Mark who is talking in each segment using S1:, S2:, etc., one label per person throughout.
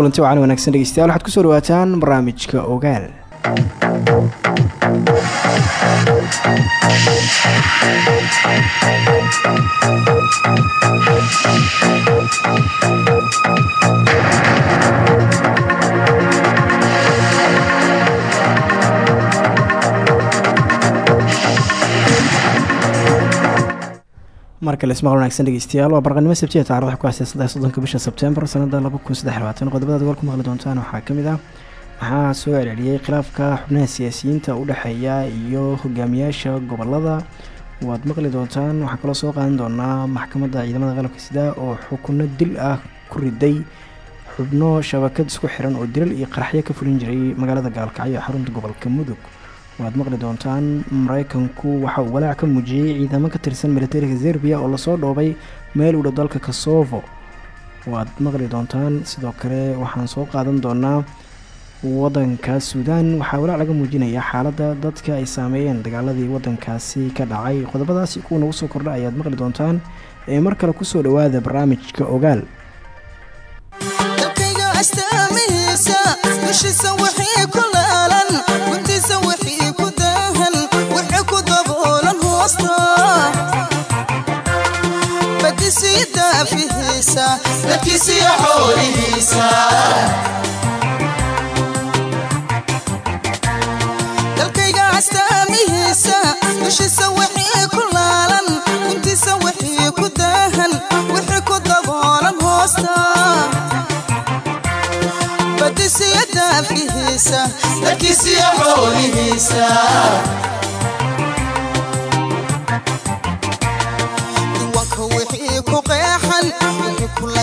S1: kulanti wacan wanaagsan dhegeystayaal. Waxaad ku soo dhawaataan barnaamijka ogaal markale ismaqal wanagsan dhegeystayaal waa barqanimo sabtiya taarikhda ku haystay saddex soddonka bisha sebtembar sanada laba kun qodobadaad gool ku maqli doontaan waxaa ka mid ah waxaa soo celceliyey khilaafka xubnaha siyaasiyiinta u dhexeeya iyo hogaamiyaasha gobollada waad maqli doontaan waxaa kaloo soo qaadan doonaa maxkamadda ciidamada qalabka sida oo xukuno dil ah ku riday xubno shabakad isku xiran oo dilal iyo qaraxyo ka fulin jiray magaalada gaalkacyo ee xarunta gobolka mudug waad maqli doontaan mareykanku waxa uu walaac ka muujiyey ciidamo ka tirsan militariga zerbiya oo la soo dhoobay meel u dhow dalka kosovo waad maqli doontaan sidoo kale waxaan soo qaadan doonaa wadanka suudaan. Waxaa walaac laga muujinayaa xaaladda dadka ay saameeyeen dagaaladii wadankaasi ka dhacay. Qodobadaasi kuwa nagu soo kordha ayaad maqli doontaan ee mar kale ku soo dhawaada barnaamijka ogaal
S2: dalkayga astaamihiisa dushiisa wixii ku laalan guntiisa wixii ku daahan wixii ku daboolan hoosta. Badisiya daafkihiisa dalkiisiya xoolihiisa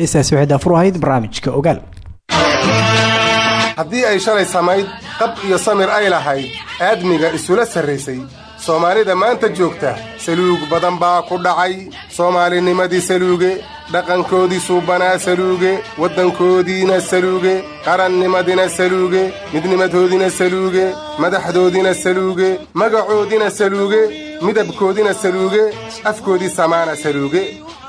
S1: heestaasi waxay daafur barnaamijka ogaal.
S3: Haddii ay shalay samayd qab iyo samir ay lahayd aadmiga isula sarraysay soomaalida maanta joogta saluug badan baa ku dhacay. Soomaalinimadii saluuge dhaqankoodii suubbanaa saluuge waddankoodiina saluuge qarannimadina saluuge midnimadoodina saluuge madaxdoodina saluuge magacoodina saluuge midabkoodiina saluuge afkoodii samaana saluuge.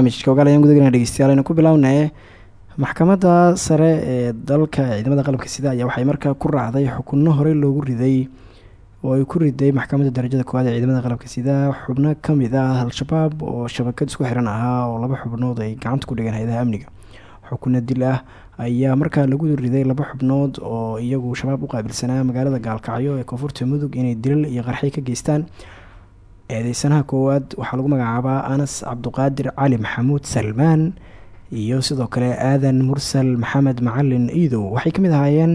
S1: barnaamijka ogaal ayaan gudagana dhegeystayaal aynu ku bilownay maxkamadda sare ee dalka ciidamada qalabka sida ayaa waxay markaa ku raacday xukunno horey loogu riday oo ay ku riday maxkamadda darajada koowaad ee ciidamada qalabka sida xubno ka mid ah al-shabaab oo shabakad isku xiran ahaa oo laba xubnood ay gacanta ku dhigeen hay'adaha amniga. Xukunno dil ah ayaa markaa lagu riday laba xubnood oo iyagu shabaab u qaabilsanaa magaalada gaalkacyo ee koonfurta mudug inay dilal iyo qarxi ka geystaan eedeysanaha koowaad waxaa lagu magacaabaa anas cabduqaadir cali maxamuud salmaan iyo sidoo kale aadan mursal maxamed macalin iidow waxay ka mid ahaayeen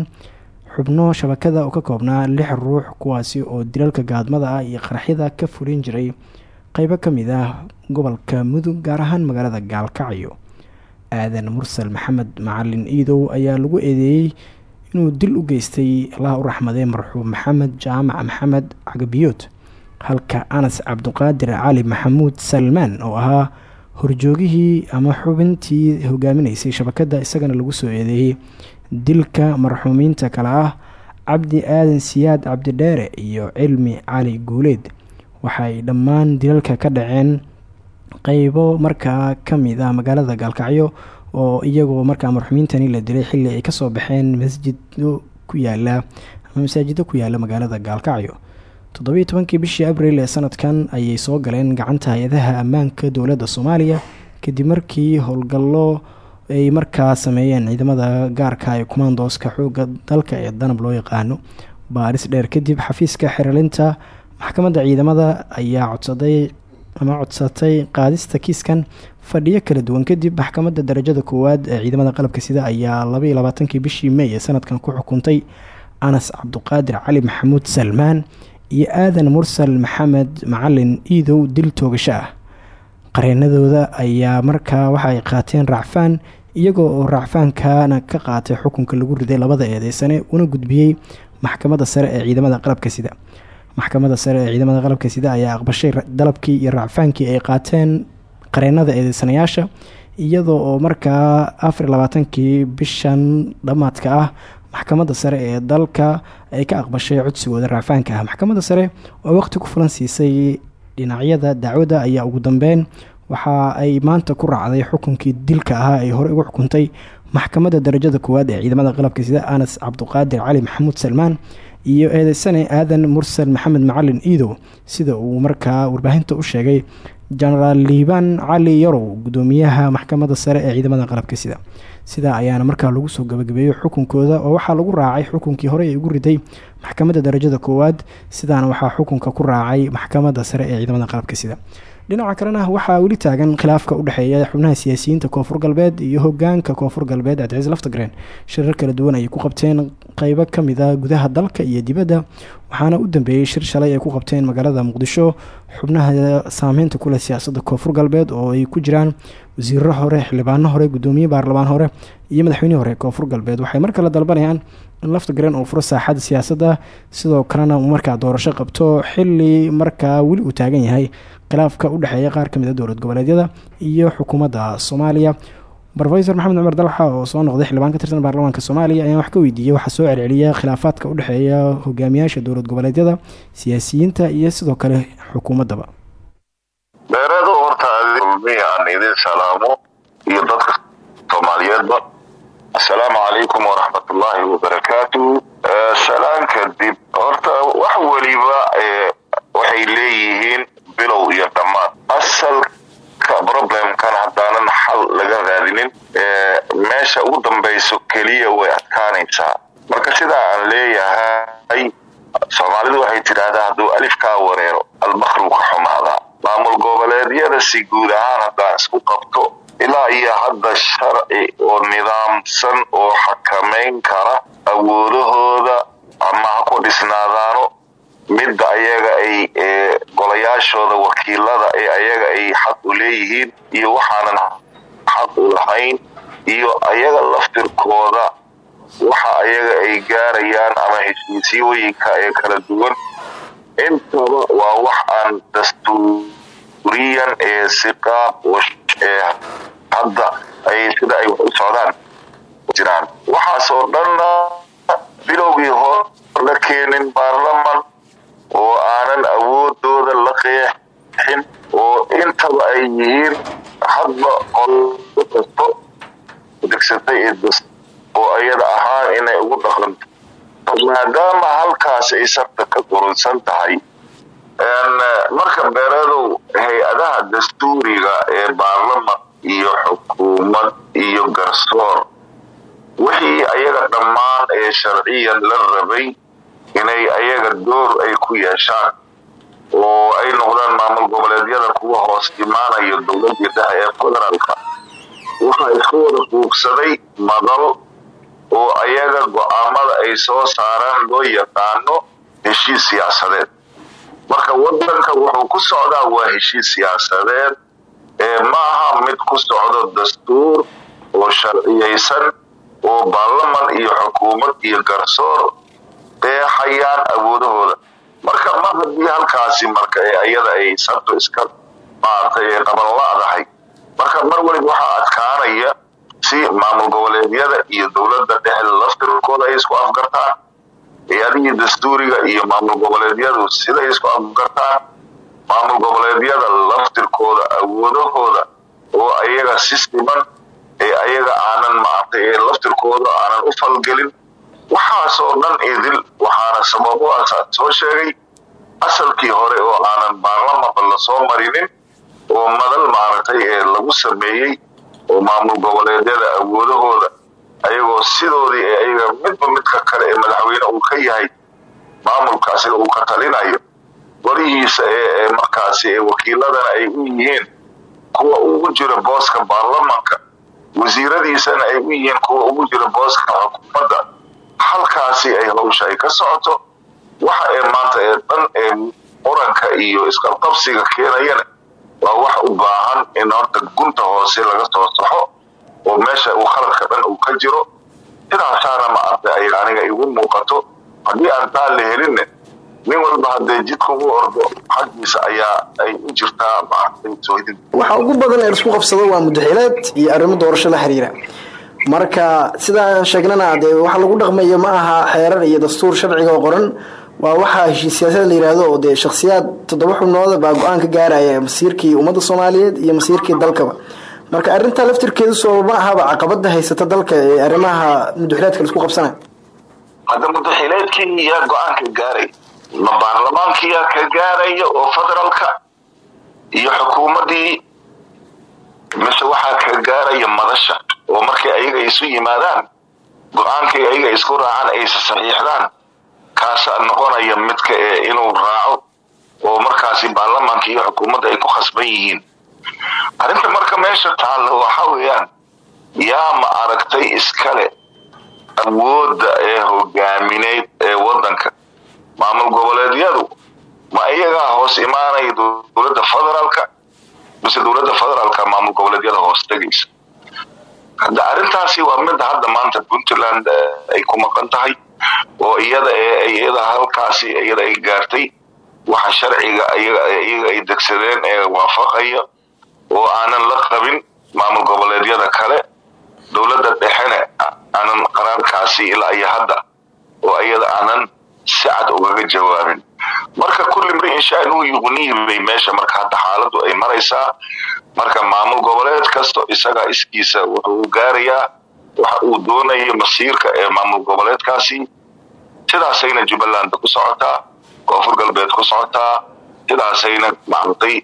S1: xubno shabakada oo ka koobnaa lix ruux kuwaasi oo dilalka gaadmada ah iyo qaraxyada ka fulin jiray qeybo ka mid ah gobolka mudug gaar ahaan magaalada gaalkacyo. Aadan mursal maxamed macalin iidow ayaa lagu eedeeyey inuu dil u geystay allaha u raxmadee marxuum maxamed jaamac maxamed cagabiyood halka anas cabduqaadir cali maxamuud salmaan oo ahaa horjoogihii ama xubintii hogaaminaysay shabakadda isagana lagu soo eedeeyey dilka marxuumiinta kale ah cabdi aadan siyaad cabdidheere iyo cilmi cali guuleed waxay dhammaan dilalka ka dhaceen qeybo markaa ka mid ah magaalada gaalkacyo oo iyagoo markaa marxuumiintani la dilay xilli ay ka soo baxeen masjido ku yaalla ama ku yaalla magaalada gaalkacyo toddobiiy tobankii bishii abril ee sanadkan ayay soo galeen gacanta hay'adaha ammaanka dowladda soomaaliya kadib markii howlgallo ay markaa sameeyeen ciidamada gaarka ee kumaandooska xoogga dalka ee danab loo yaqaano. Baaris dheer kadib xafiiska xirilinta maxkamadda ciidamada ayaa codsaday ama codsatay qaadista kiiskan. Fadhiyo kala duwan kadib maxkamadda darajada koowaad ee ciidamada qalabka sida ayaa labaiyo labaatankii bishii may ee sanadkan ku xukuntay anas cabduqaadir cali maxamuud salmaan iyo aadan mursal maxamed macalin iidow dil toogasho ah. Qareenadooda ayaa markaa waxa ay qaateen racfaan iyagoo oo racfaankana ka qaatay xukunka lagu riday labada eedeysane una gudbiyey maxkamadda sare ee ciidamada qalabka sida. Maxkamadda sare ee ciidamada qalabka sida ayaa aqbashay dalabkii iyo racfaankii ay qaateen qareenada eedeysanayaasha iyadoo oo markaa afar labaatankii bishan dhammaadka ah maxkamadda sare ee dalka ay ka aqbashay codsigooda racfaanka ah. Maxkamadda sare oo waqti ku fulan siisay dhinacyada dacwadda ayaa ugu dambeyn. Waxa ay maanta ku raacday xukunkii dilka ahaa ay hore ugu xukuntay maxkamadda darajada koowaad ee ciidamada qalabka sida anas cabduqaadir cali maxamuud salmaan iyo eedeysane aadan mursal maxamed macalin iidow sida uu markaa warbaahinta u sheegay genaraal liibaan cali yarow gudoomiyaha maxkamadda sare ee ciidamada qalabka sida. Sidaa ayaana markaa lagu soo gabagabeeyey xukunkooda oo waxaa lagu raacay xukunkii horey ay ugu riday maxkamadda darajada koowaad. Sidaana waxaa xukunka ku raacay maxkamadda sare ee ciidamada qalabka sida. Dhinaca kalena waxaa weli taagan khilaafka udhexeeya xubnaha siyaasiyiinta koonfur galbeed iyo hogaanka koonfur galbeed adciis laftagreen shirar kala duwan ayay ku qabteen qeybo ka mid a gudaha dalka iyo dibadda waxaana u dambeeyey shir shalay ay ku qabteen magaalada muqdisho xubnaha saameynta kuleh siyaasadda koonfur galbeed oo ay ku jiraan wasiiro hore xildhibaano hore gudoomiye baarlamaan hore iyo madaxweynihii hore koonfur galbeed. Waxay mar kale dalbanayaan in laftagreen uu furo saaxadda siyaasadda sidoo kalena uu markaa doorasho qabto xili markaa weli uu taagan yahay khilaafka u dhexeeya qaar ka mid a dowlad goboleedyada iyo xukuumadda soomaaliya rofesor maxamed cumar dalxa oo soo noqday xildhibaan ka tirsan baarlamaanka soomaaliya ayaan wax ka weydiiyey waxaa soo celceliya khilaafaadka udhexeeya hogaamiyaasha dowlad goboleedyada siyaasiyiinta iyo sidoo kale xukuumaddaba.
S4: Beeradu horta aan idin salaamo iyo dadka soomaaliyeedba. Assalaamu calaykum waraxmatullaahi wabarakaatu. Salaan kadib horta wax weliba waxay leeyihiin bilow iyo dhammaad asalka problemkan haddaanan xal laga raadinin meesha ugu dambayso keliya way adkaanaysaa. Marka sidaa aan leeyahay soomaalidu waxay tidhaahdaa hadduu alif kaa wareero albakru ka xumaadaa. Maamul goboleedyada si guud ahaan haddaan isku qabto ilaa iyo hadda sharci oo nidaamsan oo xakamayn kara awoodahooda ama ha ku dhisnaadaano midda ayaga ay golayaashooda wakiilada ee ayaga ay xaq u leeyihiin iyo waxaanan xaq u lahayn iyo ayaga laftirkooda waxa ayaga ay gaarayaan ama heshiisyooyinka ee kala duwan. Intaba waa wax aan dastuuriyan ee si qaab ee hadda ay sida ay wax u socdaan jiraan. Waxaasoo dhanna bilowgii hor la keenin baarlaman oo aanan awoodooda la qeexin oo intaba ay yihiin hadba qolo kasto degsatay oo ayada ahaan inay ugu dhaqanto. Maadaama halkaas ay sarta ka qurunsan tahay marka beeradow hay'adaha dastuuriga ee baarlaman iyo xukuumad iyo garsoor wixii ayaga dhammaan ee sharciyan la rabay inay ayaga door ay ku yeeshaan oo ay noqdaan maamul goboleedyada kuwa hoos imaanayo dowladii ee federaalka. Waxaa isku wada fuugsaday madal oo ayaga go'aamada ay soo saaraan loo yaqaano heshiis siyaasadeed. Marka wadanka wuxuu ku socdaa waa heshiis siyaasadeed ee ma aha mid ku socdo dastuur oo sharciyaysan oo baarlaman iyo xukuumad iyo garsoor qeexayaan awoodahooda. Marka mar haddii halkaasi marka ee ayada ay sartu iska maartay ee qaban la-dahay marka mar waliba waxaa adkaanaya si maamul goboleedyada iyo dowladda dhexe laftirkooda ay isku afgartaan hay'adihii dastuuriga iyo maamul goboleedyadu siday isku afgartaan maamul goboleedyada laftirkooda awoodahooda oo ayaga si siman ee ayaga aanan maartay ee laftirkooda aanan u falgelin waxaasoo dhan idil waxaana sababo asaad soo sheegay asalkii hore oo aanan baarlamanba la soo marinin oo madal maaragtay ee lagu sameeyey oo maamul goboleedyada awoodahooda ayagoo sidoodii ee ayaga midba midka kale ee madaxweyne uu ka yahay maamulka asiga uu ka talinayo. Warihiisa ee markaasi ee wakiiladana ay u yihiin kuwa ugu jira booska baarlamanka wasiiradiisana ay u yihiin kuwa ugu jira booska xukuumadda halkaasi ay hawsha ay ka socoto waxa ee maanta ee dhan ee muranka iyo isqabqabsiga keenayana waa wax u baahan in horta gunta hoose laga soo saxo oo meesha uu khaladka dhan uu ka jiro. Sidaasaana ma artay ay aniga igu muuqato. Haddii aan taa la helinne nin walba haddee jidka u ordo xaggiisa ayaa ay u jirtaa maartay
S5: waxa ugu badan ee la isku qabsado waa mudaxileed iyo arrimo doorasho la xiriira marka sidaa sheegnana dee waxa lagu dhaqmayo ma aha xeerar iyo dastuur sharciga oo qoran. Waa waxaa heshiis siyaasada la yihahdo oo dee shakhsiyaad toddoba xubnooda baa go'aan ka gaaraya masiirkii ummadda soomaaliyeed iyo masiirkii dalkaba. Marka arrintaa laftirkeedu soo ma ahaba caqabada haysata dalka ee arrimaha mudaxileedka la isku qabsanaya
S4: hadda mudaxileedkii yaa go'aanka gaaray ma baarlamaankii yaa ka gaaraya oo federaalka iyo xukuumaddii mise waxaa ka gaaraya madasha oo markay ayaga isu yimaadaan go'aankay ayaga isku raacaan aysa saxiixdaan kaasaa noqonaya midka ee inuu raaco oo markaasi baarlamaanka iyo xukuumadda ay ku khasban yihiin. Arrinta marka meesha taalla waxa weeyaan yaa ma aragtay iskale awoodda ee hogaamineyd ee waddanka? Maamul goboleedyadu ma iyagaa hoos imaanaya dowladda federaalka? Mise dowladda federaalka maamul goboleedyada hoos tegaysa hadda arrintaasi waa midda hadda maanta puntland ay ku maqan tahay oo iyada ee iyada halkaasi iyada ay gaartay waxa sharciga iyaga ay degsadeen ee waafaqaya oo aanan la qabin maamul goboleedyada kale dowladda dhexena aanan qaraarkaasi ilaa iyo hadda oo iyada aanan si cad ugaga jawaabin marka kulli mri'in shaanuhu yuqnihi bay meesha marka hadda xaaladu ay maraysaa. Marka maamul goboleed kasto isagaa iskiisa wuxuu gaarayaa waxa uu doonayo masiirka ee maamul goboleedkaasi. Sidaasayna jubbaland ku socotaa koonfur galbeed ku socotaa sidaasayna maartay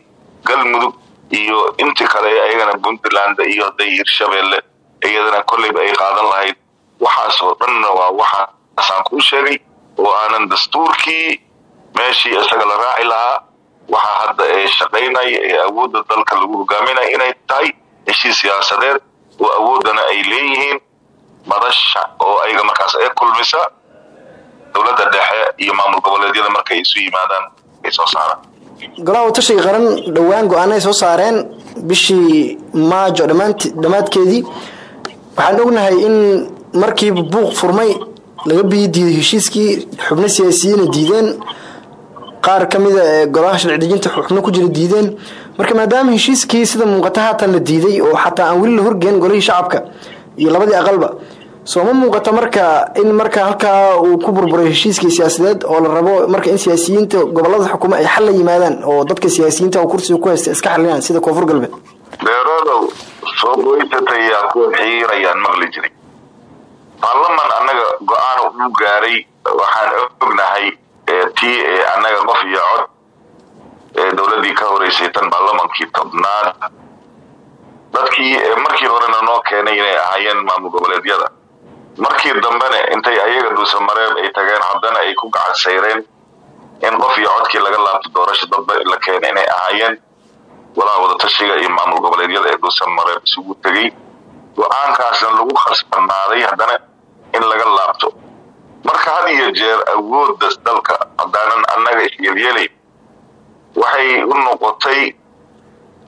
S4: galmudug iyo inti kale ayagana puntland iyo haday hirshabeelle iyadana kolleyba ay qaadan lahayd. Waxaasoo dhanna waa waxaasaan kuu sheegay oo aanan dastuurkii meeshii isaga la raaci lahaa. Waxaa hadda ee shaqaynaya ee awoodda dalka lagu hogaaminaya inay tahay heshiis siyaasadeed oo awooddana ay leeyihiin madasha oo ayaga markaas ee kulmisa dowladda dhexe iyo maamul goboleedyada markay isu yimaadaan ay soo saaraan.
S5: Golaha watashiga qaran dhowaan go'aana ay soo saareen bishii maajo dhammaadkeedii waxaan ognahay in markiiba buuq furmay laga biyi diiday heshiiskii xubno siyaasiyiina diideen qaar ka mida ee golaha sharci dejinta xubno ku jira diideen marka maadaama heshiiskii sida muuqata haatan la diiday oo xataa aan weli la horgeen golihii shacabka iyo labadii aqalba soo ma muuqata marka in marka halkaa uu ku burburay heshiiskii siyaasadeed oo la rabo marka in siyaasiyiinta gobollada xukumo ay xal la yimaadaan oo dadka siyaasiyiinta kursiga ku haysta iska xalinaan sida koonfur galbeed
S4: beerow maxamedow soo goysatay yaa ku xiirayaan maqli jiray baarlaman annaga go'aan uu gaaray waxaan ognahay tii ee annaga qof iyo cod. Ee dowladii ka horeysay tan baarlamankii tobnaad. Dadkii ee markii horena noo keenay inay ahaayeen maamul goboleedyada. Markii dambena intay ayaga dhuusamareeb ay tageen haddana ay ku gacan sayreen in qof iyo codkii laga laabto doorasho dadba la keena inay ahaayeen. Walaha wadatashiga iyo maamul goboleedyada ee dhuusamareeb isugu tegey. Go'aankaasna lagu khasbanaaday haddana in laga laabto marka had iyo jeer awooda dalka haddaanan annaga isyeelyeelayn waxay u noqotay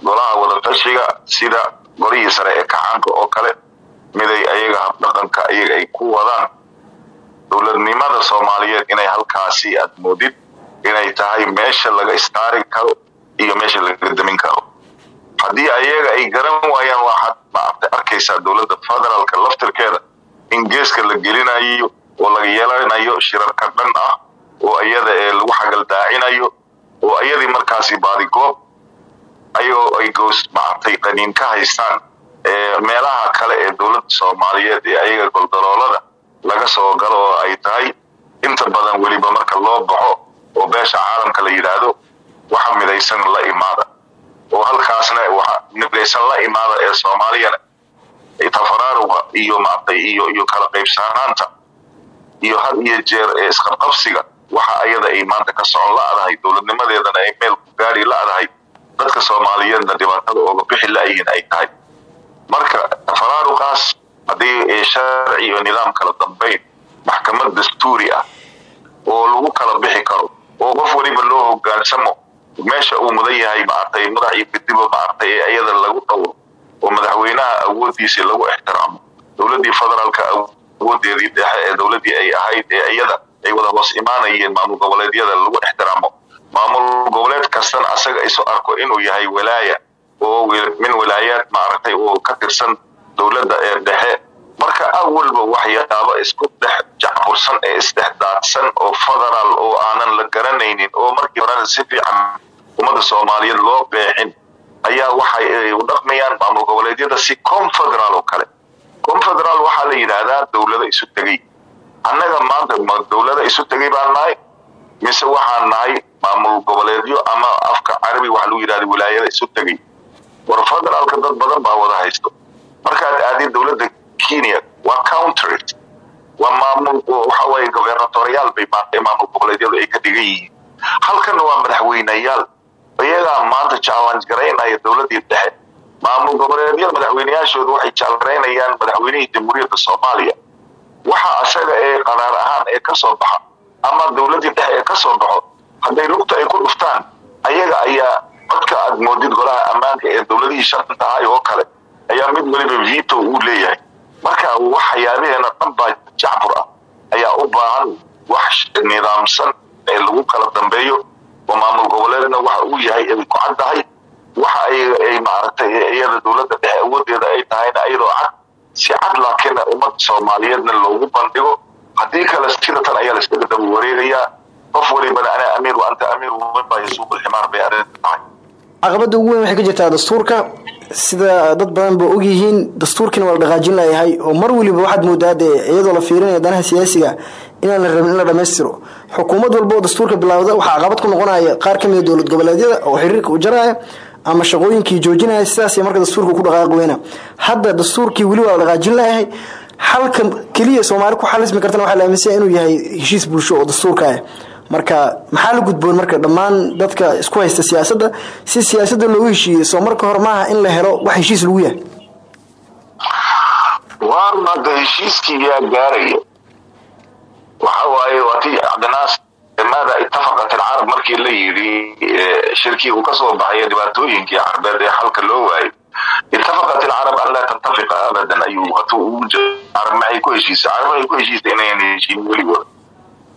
S4: golaha wadatashiga sida golihii sare ee kacaanka oo kale miday ayaga habdhaqanka ayaga ay ku wadaan dowladnimada soomaaliyeed inay halkaasi aad moodid inay tahay meesha laga istaari karo iyo meesha laga damin karo. Haddii ayaga ay garan waayaan waxaad maaragtay arkaysaa dowladda federaalka laftirkeeda in geeska la gelinayo oo laga yeelanayo shirarka dhan ah oo iyada ee lagu xagaldaacinayo oo iyadii markaasi baadigoob ayagoo ay goos maaragtay qaniin ka haystaan ee meelaha kale ee dowladda soomaaliyeed ee ayaga goldaloolada laga soo galo oo ay tahay inta badan weliba marka loo baxo oo beesha caalamka la yidhaahdo waxa midaysan la imaada. Oo halkaasna midaysan la imaada ee soomaaliyana tafaraaruga iyo maaragtay iyo iyo kala qaybsanaanta iyo had iyo jeer ee isqabqabsiga waxa ayada ay maanta ka socon la-dahay dowladnimadeedana ay meel ku gaari la-dahay. Dadka soomaaliyeedna dhibaatada ooga bixi la-yihiin ay tahay. Marka tafaraaruqaas haddii sharci iyo nidaam kala dambayn maxkamad dastuuri ah oo lagu kala bixi karo oo qof weliba loo hogaansamo meesha uu mudan yahay maaragtay madax iyo gediba maaragtay ee iyada lagu dhowro oo madaxweynaha awoodiisii lagu ixtiraamo. Dowladii federaalka awoodeedii dhexe ee ay ahayd ee iyada ay wada hoos imaanayeen maamul goboleedyada lagu ixtiraamo. Maamul goboleed kastana asaga isu arko inuu yahay walaaya oo min walaayaad maaragtay oo ka tirsan dowladda ee dhexe. Marka awalba waxyaabo isku dhex jacbursan ee isdhex daadsan oo federaal oo aanan la garanaynin oo markii horena si fiican ummadda soomaaliyeed loo beexin ayaa waxay u dhaqmayaan maamul goboleedyada si confederaal oo kale confederaal waxaa la yidhaahdaa dowlado isu tegey. Annaga maanta ma dowladda isu tegey baan nahay mise waxaan nahay maamul goboleedyo ama afka carabi waxa lagu yidhahda wilaayada isu tegey. War federaalka dad badan baa wada haysto. Markaad aadid dowladda kenya waa countries waa maamul waxa waaye gobernatoriyaal bay maanta maamul goboleedyadu ay ka dhigan yihiin. Halkana waa madaxweyneyaal iyagaa maanta challenge garaynaya dowladii dhexe maamul goboleedyada madaxweyneyaashooda waxay jaalgaraynayaan madaxweynihii jamhuuriyadda soomaaliya. Waxa asaga ee qaraar ahaan ee ka soo baxa ama dowladii dhexe ee ka soo baxo hadday lugta ay ku dhuftaan ayaga ayaa codka aad moodid golaha ammaanka ee dowladihii shanta ahay oo kale ayaa mid weliba vito uu leeyahay. Marka waxyaabaheena dhan baa jacbur ah ayaa u baahan wax nidaamsan ee lagu kala dambeeyo oo maamul goboleedna waxa uu yahay ay ku caddahay waxa ay maaragtay iyada dowladda dhexe awoodeeda ay tahayna iyadoo cad si cad laakiin ummadda soomaaliyeedna loogu bandhigo. Haddii kale sida tan ayaa laiskaga daba wareegayaa qof walibana ana amiir anta amiir waman baa yasuuqu lximaar bay arrinta tahay.
S1: Caqabada ugu weyn waxay ka jirtaa dastuurka. Sida dad badan ba ogyihiin dastuurkiina waa la dhaqaajin oo mar weliba waxaad moodaa dee iyadoo la fiirinayo danaha siyaasiga inaan la rabin in la dhammaystiro. Xukuumad walba dastuurka bilaawda waxaa caqabad ku noqonaya qaar ka mida dowlad goboleedyada oo xiriirka u jaraya ama shaqooyinkii joojinaya sidaas marka dastuurka ku dhaqaaqi weyna hadda dastuurkii weli waa dhaqaajin layahay halka keliya soomaali ku xalismi kartana waxaa la aaminsanya inuu yahay heshiis bulsho oo dastuurka ah. Marka maxaa la gudboon marka dhammaan dadka isku haysta siyaasadda? Si siyaasadda loogu heshiiyey soo marka hore maaha in la helo wax heshiis lagu yahay.
S4: Waarna hadda heshiiskii yaa gaaraya. Waxa waaye waa cabdinaas maada itafaqat alcarab markii la yidhi shirkii uu ka soo baxay dhibaatooyinkii carbeed ee xalka loo waayay itafaqat alcarab an laa tantafiqa abadan ayuu hatuu carab ku heshiisay? Carab waxay ku heshiisay inayan heshiin weligood?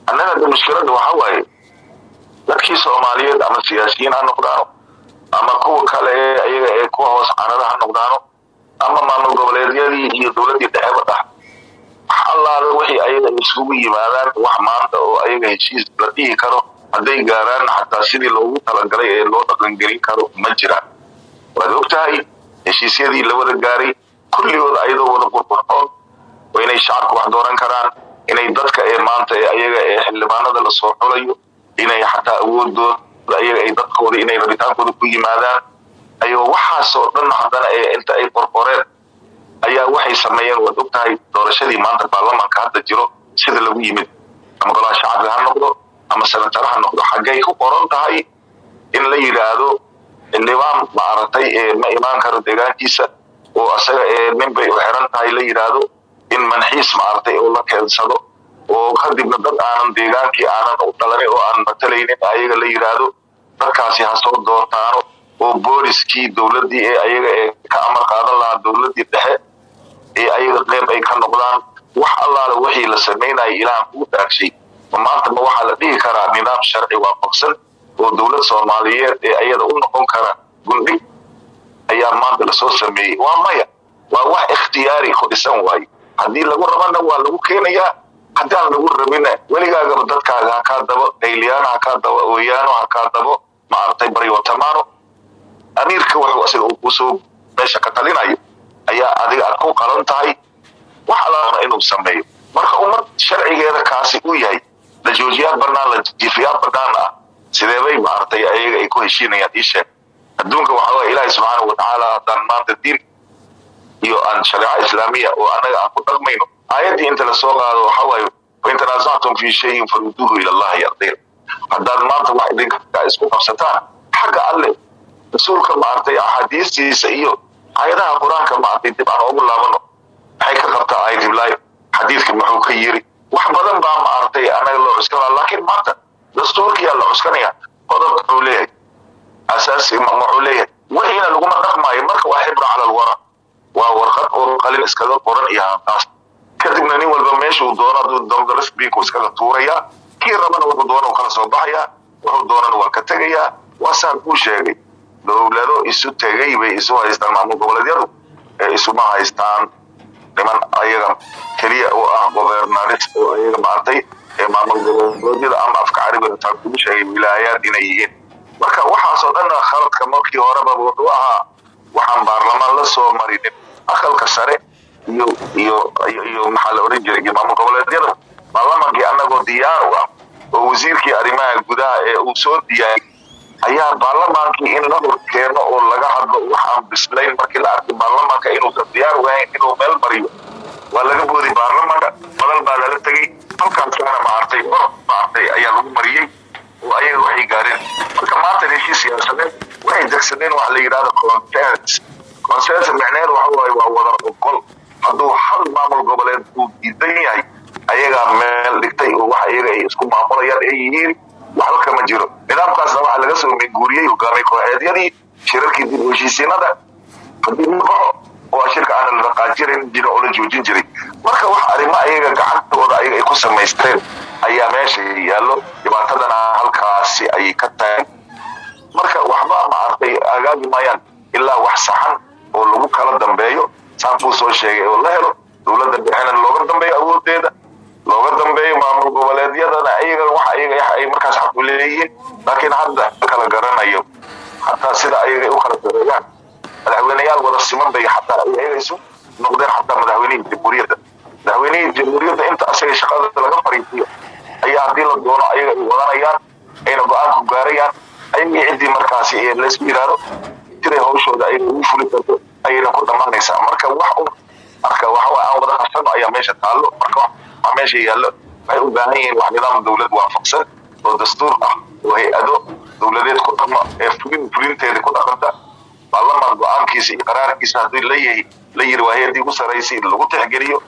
S4: Annaga de mushkiladda waxa waaye dadkii soomaaliyeed ama siyaasiyiin ha noqdaano ama kuwa kale ayaga ee kuwa hoos carada noqdaano ama maamul goboleedyadii iyo dowladdii dhexeba dhah wax allaale wixii ayaga isugu yimaadaan wax maanta oo ayaga heshiis la dhihi karo hadday gaaraan xataa sidii loogu talagalay ee loo dhaqangelin karo ma jiraan. Waad og tahay heshiisyadii la wada gaaray kulligood ayadoo wada qurqurxoon oo inay shacabka wax dooran karaan inay dadka ee maanta ee ayaga ee xildhibaanada la soo xulayo inay xataa awoodooda ayaga ay dadkooda inay rabitaankooda ku yimaadaan ayagoo waxaasoo dhan haddana ee inta ay qorqoreen ayaa waxay sameeyeen waad og tahay doorashadii maanta baarlamanka hadda jiro sida lagu yimid. Ama golaha shacabka ha noqdo ama senatara ha noqdo. Xaggay ku qoran tahay in la yidhaahdo nidaam maaragtay ee ma imaan karo deegaankiisa oo asaga ee nin bay u xiran tahay la yidhaahdo in manxiis maaragtay oo la keensado oo kadibna dad aanan deegaankii aanan u dhalanin oo aan matalaynin ayaga la yidhaahdo dadkaasi ha soo doortaano oo booliskii dowladdii ee ayaga ee ka amar qaadan lahaa dowladdii dhexe ee ayaga qeyb ay ka noqdaan wax allaala wixii la samaynaya ilaahan kuu maanta ma waxaa la dhihi karaa nidaam sharci waafaqsan oo dowlad soomaaliyeed ee ayada u noqon kara gundhig ayaa maanta la soo sameeyey. Waa maya. Waa wax ikhtiyaari ku dhisan waayo haddii lagu rabana waa lagu keenayaa haddaan lagu rabina weligaagaba dadkaaga ha kaa dabo dayliyaano ha kaa dabo ooyaano ha kaa dabo maaragtay baryotamaano amiirka wuxuu isaga uu ku soo meesha ka talinayo ayaa adiga aad ku qalan tahay. Wax allaana inuu sameeyo. Marka ummad sharcigeeda kaasi u yahay la joojiyaa banaan la jiifiyaa banaan ah sideebay maaragtay ayaga ay ku heshiinayaan ii adduunka waxaa waye ilaahi subxaanahu watacaala haddaan maanta diin iyo aan shareeco islaamiya oo annaga aan ku dhaqmayno aayaddii inta la soo qaado waxa waaye wain tanaasactum fii shayin faruduuhu ila allahi yardiin haddaad maanta wax idinka isku qabsataan xagga alle rasuulka maaragtay axaadiistiisa iyo aayadaha qur'aanka maaragtay dib aan ugu laabano. Maxay ka qabtaa aayad hiblaayo xadiidka muxuu ka yiri wax badan baa maaragtay annaga loo cuskanaa laakiin maanta dastuurkiyaa la cuskanaya qodobka wuxuu leeyahay asaasi wuxuu leeyahay wixiina laguma dhaqmaayo marka waa xibra cala alwara waa warqad oo qalin iskaga qoran iyo hantaas kadibna nin walba meeshuu doono hadduu doono rasbiinku iskaga tuurayaa kii rabana wuxuu doono kala soo baxayaa wuxuu doonana waa ka tegayaa. Waa saan kuu sheegay dowlado isu tegay bay isu haystaan maamul goboleedyadu ee isuma haystaan niman ayaga keliya oo ah governaris oo ayaga maartay ee maamul goboleedyada ama afka carabiga intaan kugu sheegay wilaayaad inay yihiin marka waxaasoo dhan khaladka markii horeba wuxuu ahaa waxaan baarlamaan la soo marinin aqalka sare iyo iyo iyo iyo maxaa la oran jiray maamul goboleedyada baarlamaankii annagoo diyaar u ah oo wasiirkii arrimaha gudaha ee uu soo diyaayay ayaa baarlamaankii in la hor keeno oo laga hadlo wax bislayn markii la arkay baarlamaanka inuusan diyaar u ahayn inuu meel mariyo. Waa laga booday baarlamaanka madal baa lala tegey halkaasana maartay borof maartay ayaa lagu mariyey oo ayaga waxay gaareen. Marka maanta heshiis siyaasadeed waxay degsadeen waxa la yidhahdo consens consens micneheedu waxa waaye waa wadar oqol hadduu hal maamul goboleed uu diidan yahay ayagaa meel dhigtay oo wax ayaga ay isku maamulayaan ay yihiin waxba kama jiro. Nidaamkaasna waxaa laga soo minguuriyey hogaamiye kooxeedyadii shirarkii dib u heshiisiinada oo shirka aan la dhaqaajirin jira oo la joojin jiray. Marka wax arrimo ayaga gacantooda ayaga ay ku samaysteen ayaa meesha yaallo. Dhibaatadana halkaasi ayay ka tahay. Marka waxba maaragtay agaagi maayaan ilaa wax saxan oo lagu kala dambeeyo. Saan kuu soo sheegay oo la helo. Dowladda dhexena looga dambeeyo awoodeeda looga dambeeyo maamul goboleedyadana ayaga wax ayaga ay markaas xaq u leeyihiin. Laakiin hadda kala garanayo hataa sida ayaga u kala sareeyaan madaxweyneyaal wada siman bay xataa ayaga isu noqdeen xataa madaxweynihii jamhuuriyadda. Madaxweynihii jamhuuriyadda inta asaga shaqada laga fariisiyo ayaa haddii la doono ayaga ay wadanayaan ayna go'aanku gaarayaan ayagii ciddii markaasi ee laysku yidhaahdo siday hawshooda ayaga ugu fuli karto ayayna ku dhammaanaysaa. Marka wax marka waxa aan wada qabsano ayaa meesha taallo. Marka wax meesha yaallo waxay u baahan yihiin wax nidaam dowlad waafaqsan oo dastuur ah oo hay'ado dowladeed ku dhaqmo ee fulin fulinteeda ku dhaqanta. Baarlamaan go'aankiisa iyo qaraarkiisa haddii la yahay la yiri waa hay'addii ugu sarraysay in lagu tixgeliyo.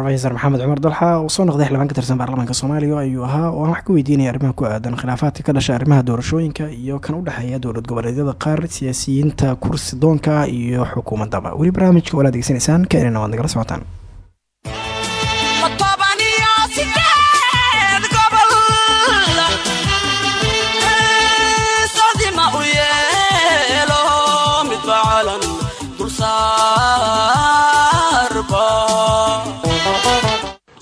S1: Rofeysar maxamed cumar dalxa oo soo noqday xildhibaan ka tirsan baarlamaanka soomaaliya ayuu ahaa oo aan wax ka weydiinaya arrimaha ku aadan khilaafaadka ka dhasha arrimaha doorashooyinka iyo kan u dhexeeya dowlad goboleedyada qaar siyaasiyiinta kursi doonka iyo xukuumadaba weli barnaamijka walaad degeysanaysaan keenina waad nagala socotaan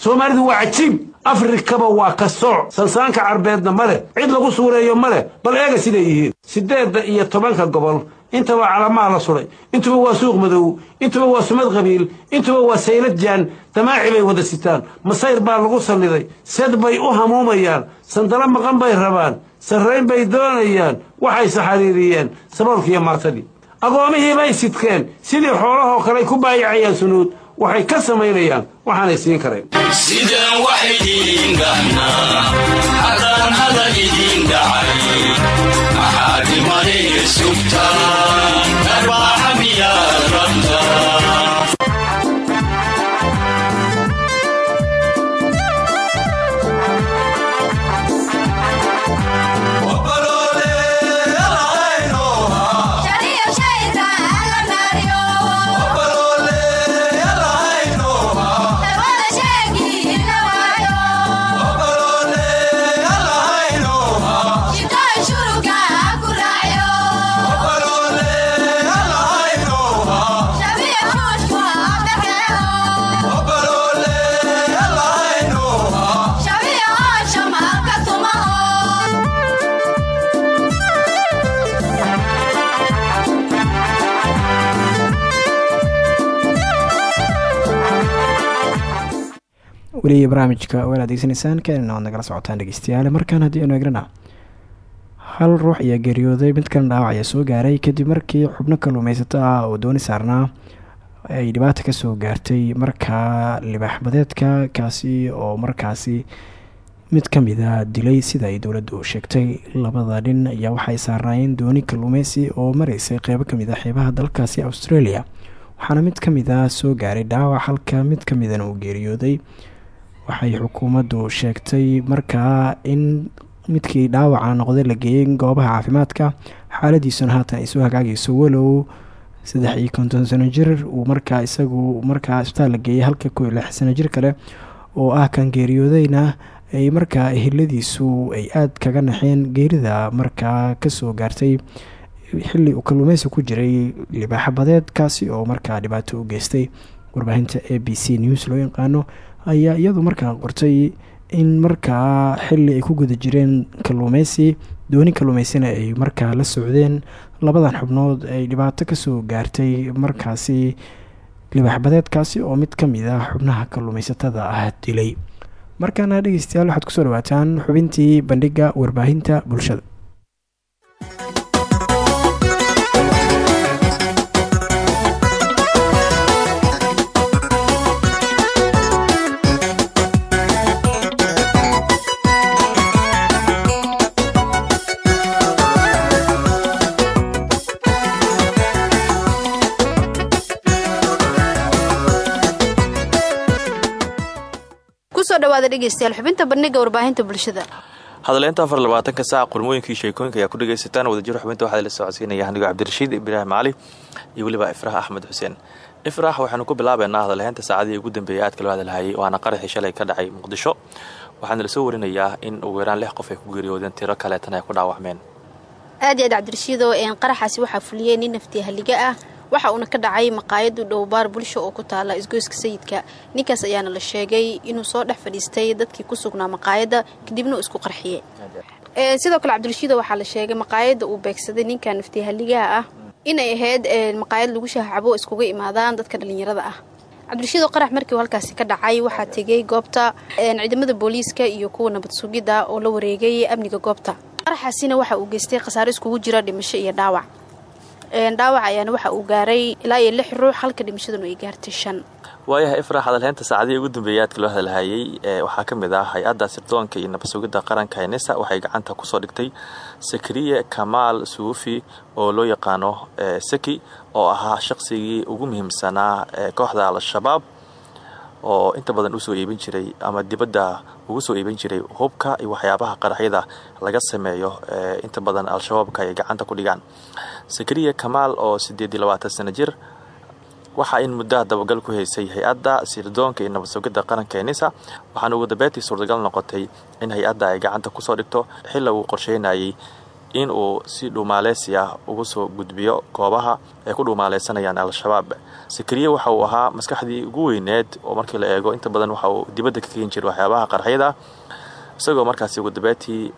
S6: soomaalidu waa cajiib afrikaba waa ka sooc sansaanka carbeedna ma leh. Cid lagu suureeyo ma leh. Bal eega siday yihiin. Siddeedda iyo tobanka gobol. Intaba calamaha la suday intuba waa suuq madow. Intuba waa sumad qabiil. Intuba waa saylad jaan. Damaaci bay wada sitaan. Masayr baa lagu salliday. Sed bay u hamuumayaan. Sandalo maqan bay rabaan. Sarrayn bay doonayaan. Waxayse xariiriyeen saboolkiiyo maatadii agoomihii bay sidkeen. Sidii xoolahoo kale ku baayacayaan sunuud waxay ka samaynayaan waxaanay siin kareen
S7: sidaan wax idiin dhahnaa
S1: weli barnaamijka waad adeegsanaysaan keenina waad nagala socotaan dhegeystayaal markaan haddii aynu eegrana hal ruux ayaa geeriyooday mid kalena dhaawac ayaa soo gaaray. Kadib markii xubno kalluumeysato ah oo dooni saarnaa ay dhibaata ka soo gaartay markaa libaaxbadeedka kaasi oo markaasi mid ka mid a dilay sida ay dowladdu sheegtay. Labada dhin ayaa waxay saarnaayeen dooni kalluumeysi oo mareysay qeybo ka mid a xeebaha dalkaasi australia waxaana mid ka mid a soo gaaray dhaawac halka mid ka midana uu geeriyooday waxay xukuumaddu sheegtay markaa in midkii dhaawaca noqday la geeyey goobaha caafimaadka xaaladiisuna haatan ay soo hagaagayso walow saddex konton sano jir. Uu markaa isagu markaa isbitaal la geeyay halka ko iyo lix sano jir kale oo ah kan geeriyoodayna ay markaa eheladiisu ay aada kaga naxeen geerida markaa ka soo gaartay xilli uu kalluumeysi ku jiray libaaxabadeed kaasi oo markaa dhibaato u geystay warbaahinta a b c news loo yaqaano ayaa iyadu markaa qortay in markaa xili ay ku guda jireen kalluumeysi dooni kalluumeysina ay markaa la socdeen. Labadan xubnood ay dhibaato ka soo gaartay markaasi libaaxbadeedkaasi oo mid ka mid ah xubnaha kalluumeysatada ah dilay. Markaana dhegeystayaal waxaad ku soo dhawaataan xubintii bandhiga warbaahinta bulshada
S8: ku soo dhawaada dhegeystayaal xubinta bandhiga warbaahinta bulshada.
S9: Hadaleynta afar labaatanka saaca qormooyinkii sheekooyinka ayaa ku dhagaysataan wadajir xubinta waxaa la socodsiinaya anigo cabdirashiid ibraahim cali iyo weliba ifrax axmed xuseen. Ifrax waxaanu ku bilaabeynaa hadalheynta saacadihii ugu dambeeyay aadka loo hadalhayay waana qaraxii shalay ka dhacay muqdisho. Waxaana la soo warinayaa in ugu yaraan lix qof ay ku geeriyoodeen tiro kaleetana ay ku dhaawacmeen.
S8: Aad iyo aad cabdirashiidoo qaraxaasi waxaa fuliyey nin naftii halliga ah waxa uuna ka dhacay maqaayadu dhowbaar bulsho oo ku taala isgoyska sayidka. Ninkaas ayaana la sheegay inuu soo dhex fadhiistay dadkii ku sugnaa maqaayadda kadibna uu isku qarxiye sidoo kale cabdirashiido waxaa la sheegay maqaayadda uu beegsaday ninka naftii halligaha ah. Inay ahayd maqaayad lagu shaahcabo iskuga imaadaan dadka dhallinyarada ah. Cabdirashiido qarax markii uu halkaasi ka dhacay waxaa tegey goobta ciidamada booliiska iyo kuwa nabad sugidda oo la wareegay amniga goobta. Qaraxaasina waxa uu geystay khasaare iskugu jira dhimasho iyo dhaawac dhaawac ayaana waxa uu gaaray ilaa iyo lix ruux halka dhimashaduna ay gaartay shan.
S9: Waayaha ifrax hadalheynta saacadihii ugu dambeeyay aadka loo hadalhayay waxaa ka mid ah hay'adda sirdoonka iyo nabadsugidda qaranka enesa waxay gacanta ku soo dhigtay sakriye kamaal suufi oo loo yaqaano saki oo ahaa shaqsigii ugu muhiimsanaa ee kooxda al-shabaab oo inta badan u soo iibin jiray ama dibadda ugu soo iibin jiray hubka iyo waxyaabaha qaraxyada laga sameeyo inta badan al-shabaabka ay gacanta ku dhigaan. Sakriye kamaal oo sideed iyo labaatan sano jir waxaa in muddaha dabagal ku haysay hay'adda sirdoonka iyo nabadsugidda qaranka enisa waxaana ugu dambeyntii suurtagal noqotay in hay'adda ay gacanta ku soo dhigto xilla uu qorsheynayay in uu si dhuumaaleysi ah ugu soo gudbiyo goobaha ay ku dhuumaaleysanayaan al-shabaab. Sakriye waxa uu ahaa maskaxdii ugu weyneed oo markii la eego inta badan waxa uu dibadda ka keeni jiray waxyaabaha qarxyada isagoo markaasi ugu dambeyntii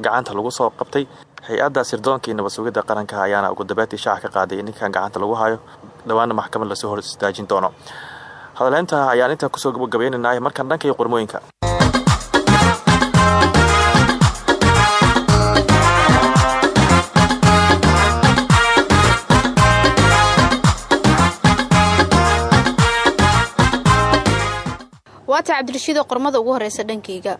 S9: gacanta lagu soo qabtay. Hay'adda sirdoonka iyo nabad sugidda qaranka ayaana ugu dambeyntii shaaca ka qaaday in ninkan gacanta lagu hayo. Dhowaana maxkamad la soo hor isdaajin doono. Hadalheynta ayaan intaa ku soo gabagabeynayna markaan dhanka iyo qormooyinka
S8: waata cabdirashiidoo qormada ugu horreysa dhankayga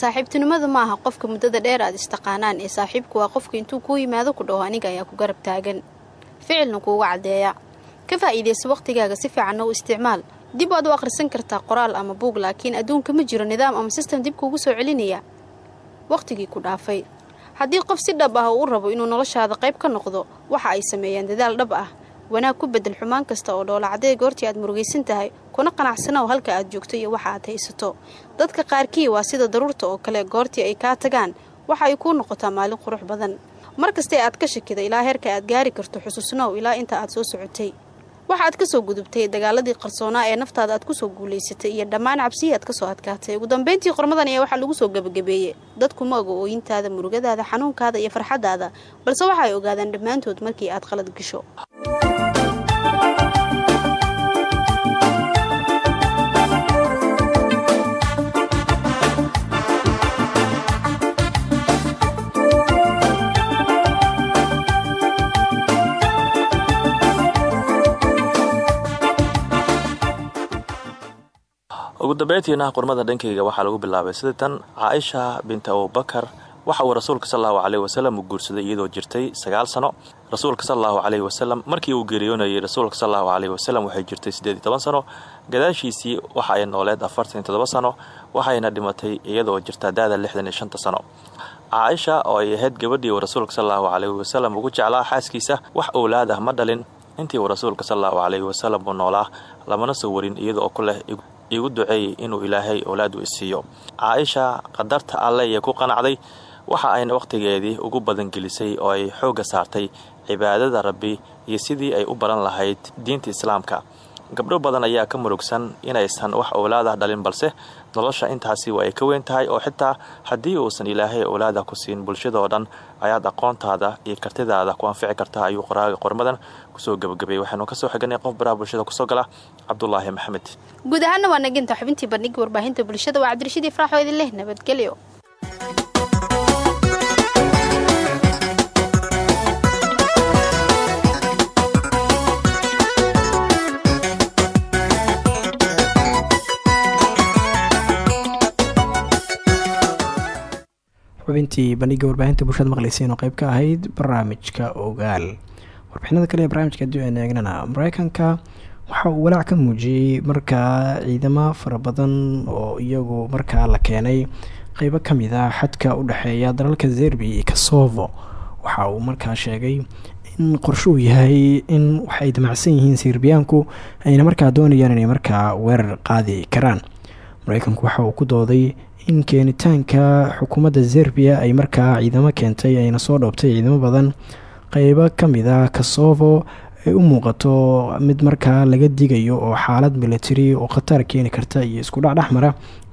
S8: saaxiibtinimadu ma aha qofka muddada dheer aad istaqaanaan ee saaxiibku waa qofka intuu kuu yimaado ku dhaho aniga ayaa ku garab taagan. Ficilna kuuga caddeeya. Ka faa'iidaysa wakhtigaaga si fiicanna u isticmaal. Dib waad u akhrisan kartaa qoraal ama buug laakiin adduunka ma jiro nidaam ama sistem dib kuugu soo celinaya. Wakhtigii ku dhaafay. Haddii qof si dhab ah uu rabo inuu noloshaada qayb ka noqdo waxa ay sameeyaan dadaal dhab ah. Wanaag ku bedel xumaan kasta oo dhoolacdee goortii aad murugaysan tahay kuna qanacsanow halka aad joogto iyo waxa aad haysato. Dadka qaarkii waa sida daruurta oo kale goortii ay kaa tagaan waxa ay kuu noqotaa maalin qurux badan. Mar kastee aad ka shakida ilaa heerka aad gaari karto xusuusnow ilaa inta aad soo socotay. Waxaad ka soo gudubtay dagaaladii qarsoonaa ee naftaada aad ku soo guulaysatay iyo dhammaan cabsihii aad ka soo adkaatay. Ugu dambeyntii qormadan ayaa waxaa lagu soo gebagabeeyey dadku ma oga ooyintaada murugadaada xanuunkaada iyo farxaddaada balse waxa ay ogaadaan dhammaantood markii aad qalad gasho
S9: dambeyntiina qormada dhankayga waxaa lagu bilaabay sida tan caaisha binta abubakar waxa uu rasuulka salallahu caleyhi wasalam uu guursaday iyadoo jirtay sagaal sano. Rasuulka salallahu caleyhi wasalam markii uu geeriyoonayay rasuulka salallahu caleyhi wasalam waxay jirtay siddeed iyo toban sano. Gadaashiisii waxa ay nooleed afartan iyo toddoba sano waxayna dhimatay iyadoo jirta da-da lixdan iyo shanta sano. Caaisha oo ay ahayd gabadhii uu rasuulka salallahu caleyhi wasalam ugu jeclaa xaaskiisa wax owlaad ah ma dhalin. Intii uu rasuulka salallahu caleyhi wasalam uu noolaa lamana soo warin iyada oo igu duceeyey inuu ilaahay owlaadu isiiyo. Caaisha qadarta alle ee ku qanacday waxa ayna wakhtigeedii ugu badan gelisay oo ay xoogga saartay cibaadada rabbi iyo sidii ay u baran lahayd diinta islaamka. Gabdho badan ayaa ka murugsan inaysan wax owlaadah dhalin balse nolosha intaasi waa ay ka weyn tahay oo xitaa haddii uusan ilaahay owlaada ku siin bulshadoo dhan ayaad aqoontaada iyo kartidaada ku anfici karta ayuu qoraaga qormadan ku soo gebagabeeyey waxaynu ka soo xiganay qof baraha bulshada ku soo gala cabdulaahi maxamed.
S8: Guud ahaana waa naginta xubintii bandhigii warbaahinta bulshada. Waa cabdirashiid ifraaxoo idin leh nabadgelyo
S1: xubintii bandhiga warbaahinta bulshada maqleyseen oo qeyb ka ahayd barnaamijka ogaal warbixinada kale ee aynu eegnana mareykanka waxa uu walaac ka muujiyey markaa ciidamo fara badan oo iyagu markaa la keenay qeybo ka mid ah xadka u dhexeeya dalalka zerbi iyo kosovo waxa uu markaa sheegay in qorshuu yahay in waxay damacsan yihiin serbiyaanku ayna markaa doonayaan inay markaa weerar qaadi karaan. Mareykanku waxa uu ku dooday in keenitaanka xukuumadda zerbiya ay markaa ciidamo keentay ayna soo dhoobtay ciidamo badan qeybo ka mid ah kosovo ay u muuqato mid markaa laga digayo oo xaalad military oo khatar keeni karta iyo isku dhacdhexmara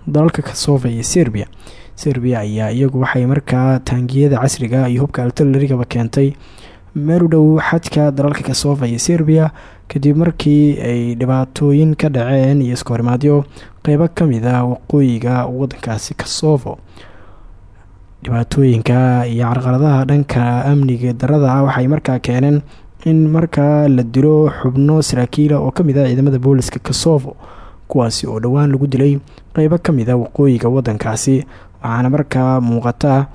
S1: dalalka kosovo iyo serbiya serbiya ayaa iyagu waxay markaa taangiyada casriga iyo hubka altalarigaba keentay meel u dhow xadka dalalka kosovo iyo serbiya kadib markii ay dhibaatooyin ka dhaceen iyo iskahorimaadyo qeybo ka mid ah waqooyiga wadankaasi kosovo dhibaatooyinka iyo carqaladaha dhanka amniga darada ah waxay markaa keeneen in markaa la dilo xubno saraakiila oo ka mid ah ciidamada booliska kosovo kuwaasi oo dhowaan lagu dilay qeybo ka mid a waqooyiga wadankaasi waxaana markaa muuqata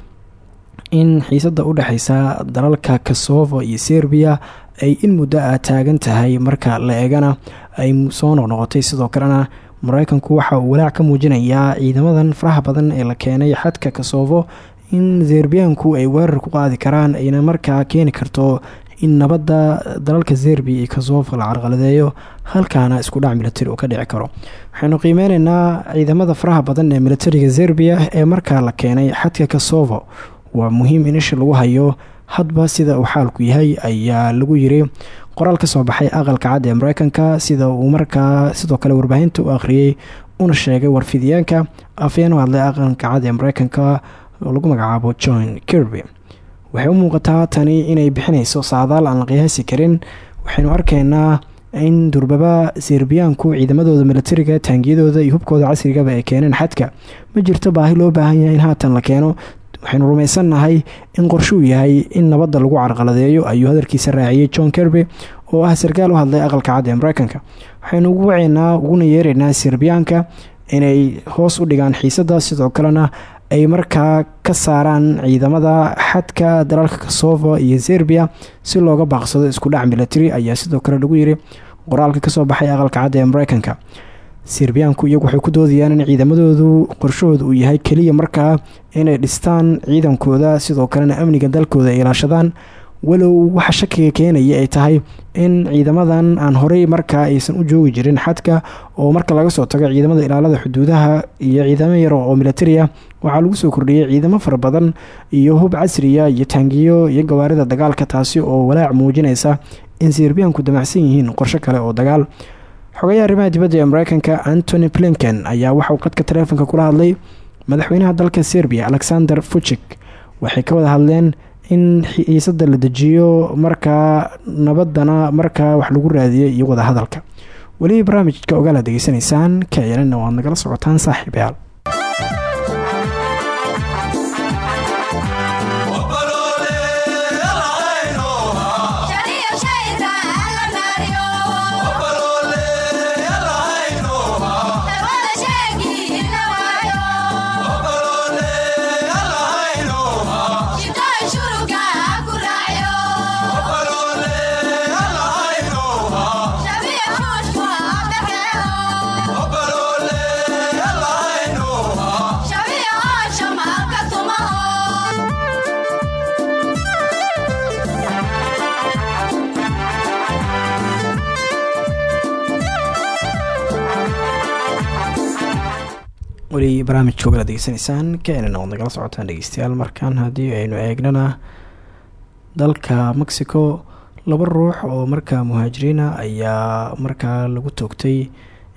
S1: in xiisada u dhexeysa dalalka kosovo iyo serbiya ay in muddo ah taagan tahay marka la eegana ay soo noqnoqotay sidoo kalena mareykanku waxa uu walaac ka muujinayaa ciidamadan faraha badan ee la keenay xadka kosovo in serbiyaanku ay weerar ku qaadi karaan ayna markaa keeni karto in nabadda dalalka zerbiya iyo kosovo la carqaladeeyo halkaana isku dhac militari uu ka dhici karo. Waxaynu qiimeyneynaa ciidamada faraha badan ee militariga zerbiya ee markaa la keenay xadka kosovo. Waa muhiim in isha lagu hayo hadba sida uu xaalku yahay ayaa lagu yiri qoraal ka soo baxay aqalka cad ee mareykanka sida uu markaa sidoo kale warbaahinta u akhriyey una sheegay warfidiyaanka afyeen u hadlay aqalka cad ee mareykanka oo lagu magacaabo john kirby. Waxay u muuqataa tani inay bixinayso saadaal aan la qiyaasi karin. Waxaynu arkaynaa in durbaba serbiyaanku ciidamadooda milatariga taangiyadooda iyo hubkooda casrigaba ay keeneen xadka. Ma jirto baahi loo baahan yahay in haatan la keeno. Waxaynu rumaysannahay in qorshuu yahay in nabadda lagu carqaladeeyo ayuu hadalkiisa raaciyey john kerby oo ah sarkaal u hadlay aqalka cad ee mareykanka waxaynu ugu waceynaa uguna yeeraynaa serbiyaanka inay hoos u dhigaan xiisadda sidoo kalena ay markaa ka saaraan ciidamada xadka dalalka kosovo iyo serbiya si looga baaqsado isku dhac milatary ayaa sidoo kale lagu yiri qoraalka ka soo baxay aqalka cad ee mareykanka. Serbiyaanku iyagu waxay ku doodayaan in ciidamadoodu qorshahooda uu yahay keliya markaa inay dhistaan ciidankooda sidoo kalena amniga dalkooda ay ilaashadaan walow waxa shakiga keenaya ay tahay in ciidamadan aan horey markaa aysan u joogi jirin xadka oo marka laga soo tago ciidamada ilaalada xuduudaha iyo ciidamo yar oo militari ah waxaa lagu soo kordhiyey ciidamo fara badan iyo hub casriya iyo taangiyo iyo gawaarida dagaalka taasi oo walaac muujinaysa in serbiyaanku damacsan yihiin qorsho kale oo dagaal. Xogayaha arrimaha dibadda ee mareykanka antony blinken ayaa waxauu qadka taleefonka kula hadlay madaxweynaha dalka serbiya alexander fuchik waxay ka wada hadleen in xiisada la dejiyo markaa nabadana markaa wax lagu raadiyay iyo wada hadalka weli barnaamijka ogaala degeysanaysaan kaciyanana waad nagala socotaan saaxiibayaal weli barnaamijka ogala degeysanaysaan keenana ood nagala socotaan dhegeystayaal. Markaan haddii aynu eegnana dalka mexico laba ruux oo markaa muhaajiriina ayaa markaa lagu toogtay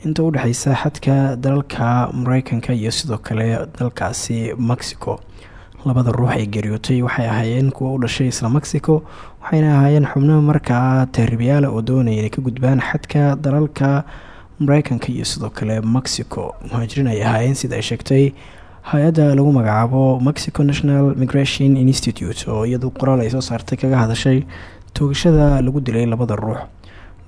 S1: inta u dhexeysa xadka dalalka mareykanka iyo sidoo kale dalkaasi mexico. Labada ruux ay geeriyootay waxay ahaayeen kuwa u dhashay isla mexico waxayna ahaayeen xubno markaa tahriibyaala oo doonaya inay ka gudbaan xadka dalalka mareykanka iyo sidoo kale mexico. Muhaajiriin ay ahaayeen sida ay sheegtay hay'adda lagu magacaabo mexico national migration institute oo iyadu qoraal ay soo saartay kaga hadashay toogashada lagu dilay labada ruux.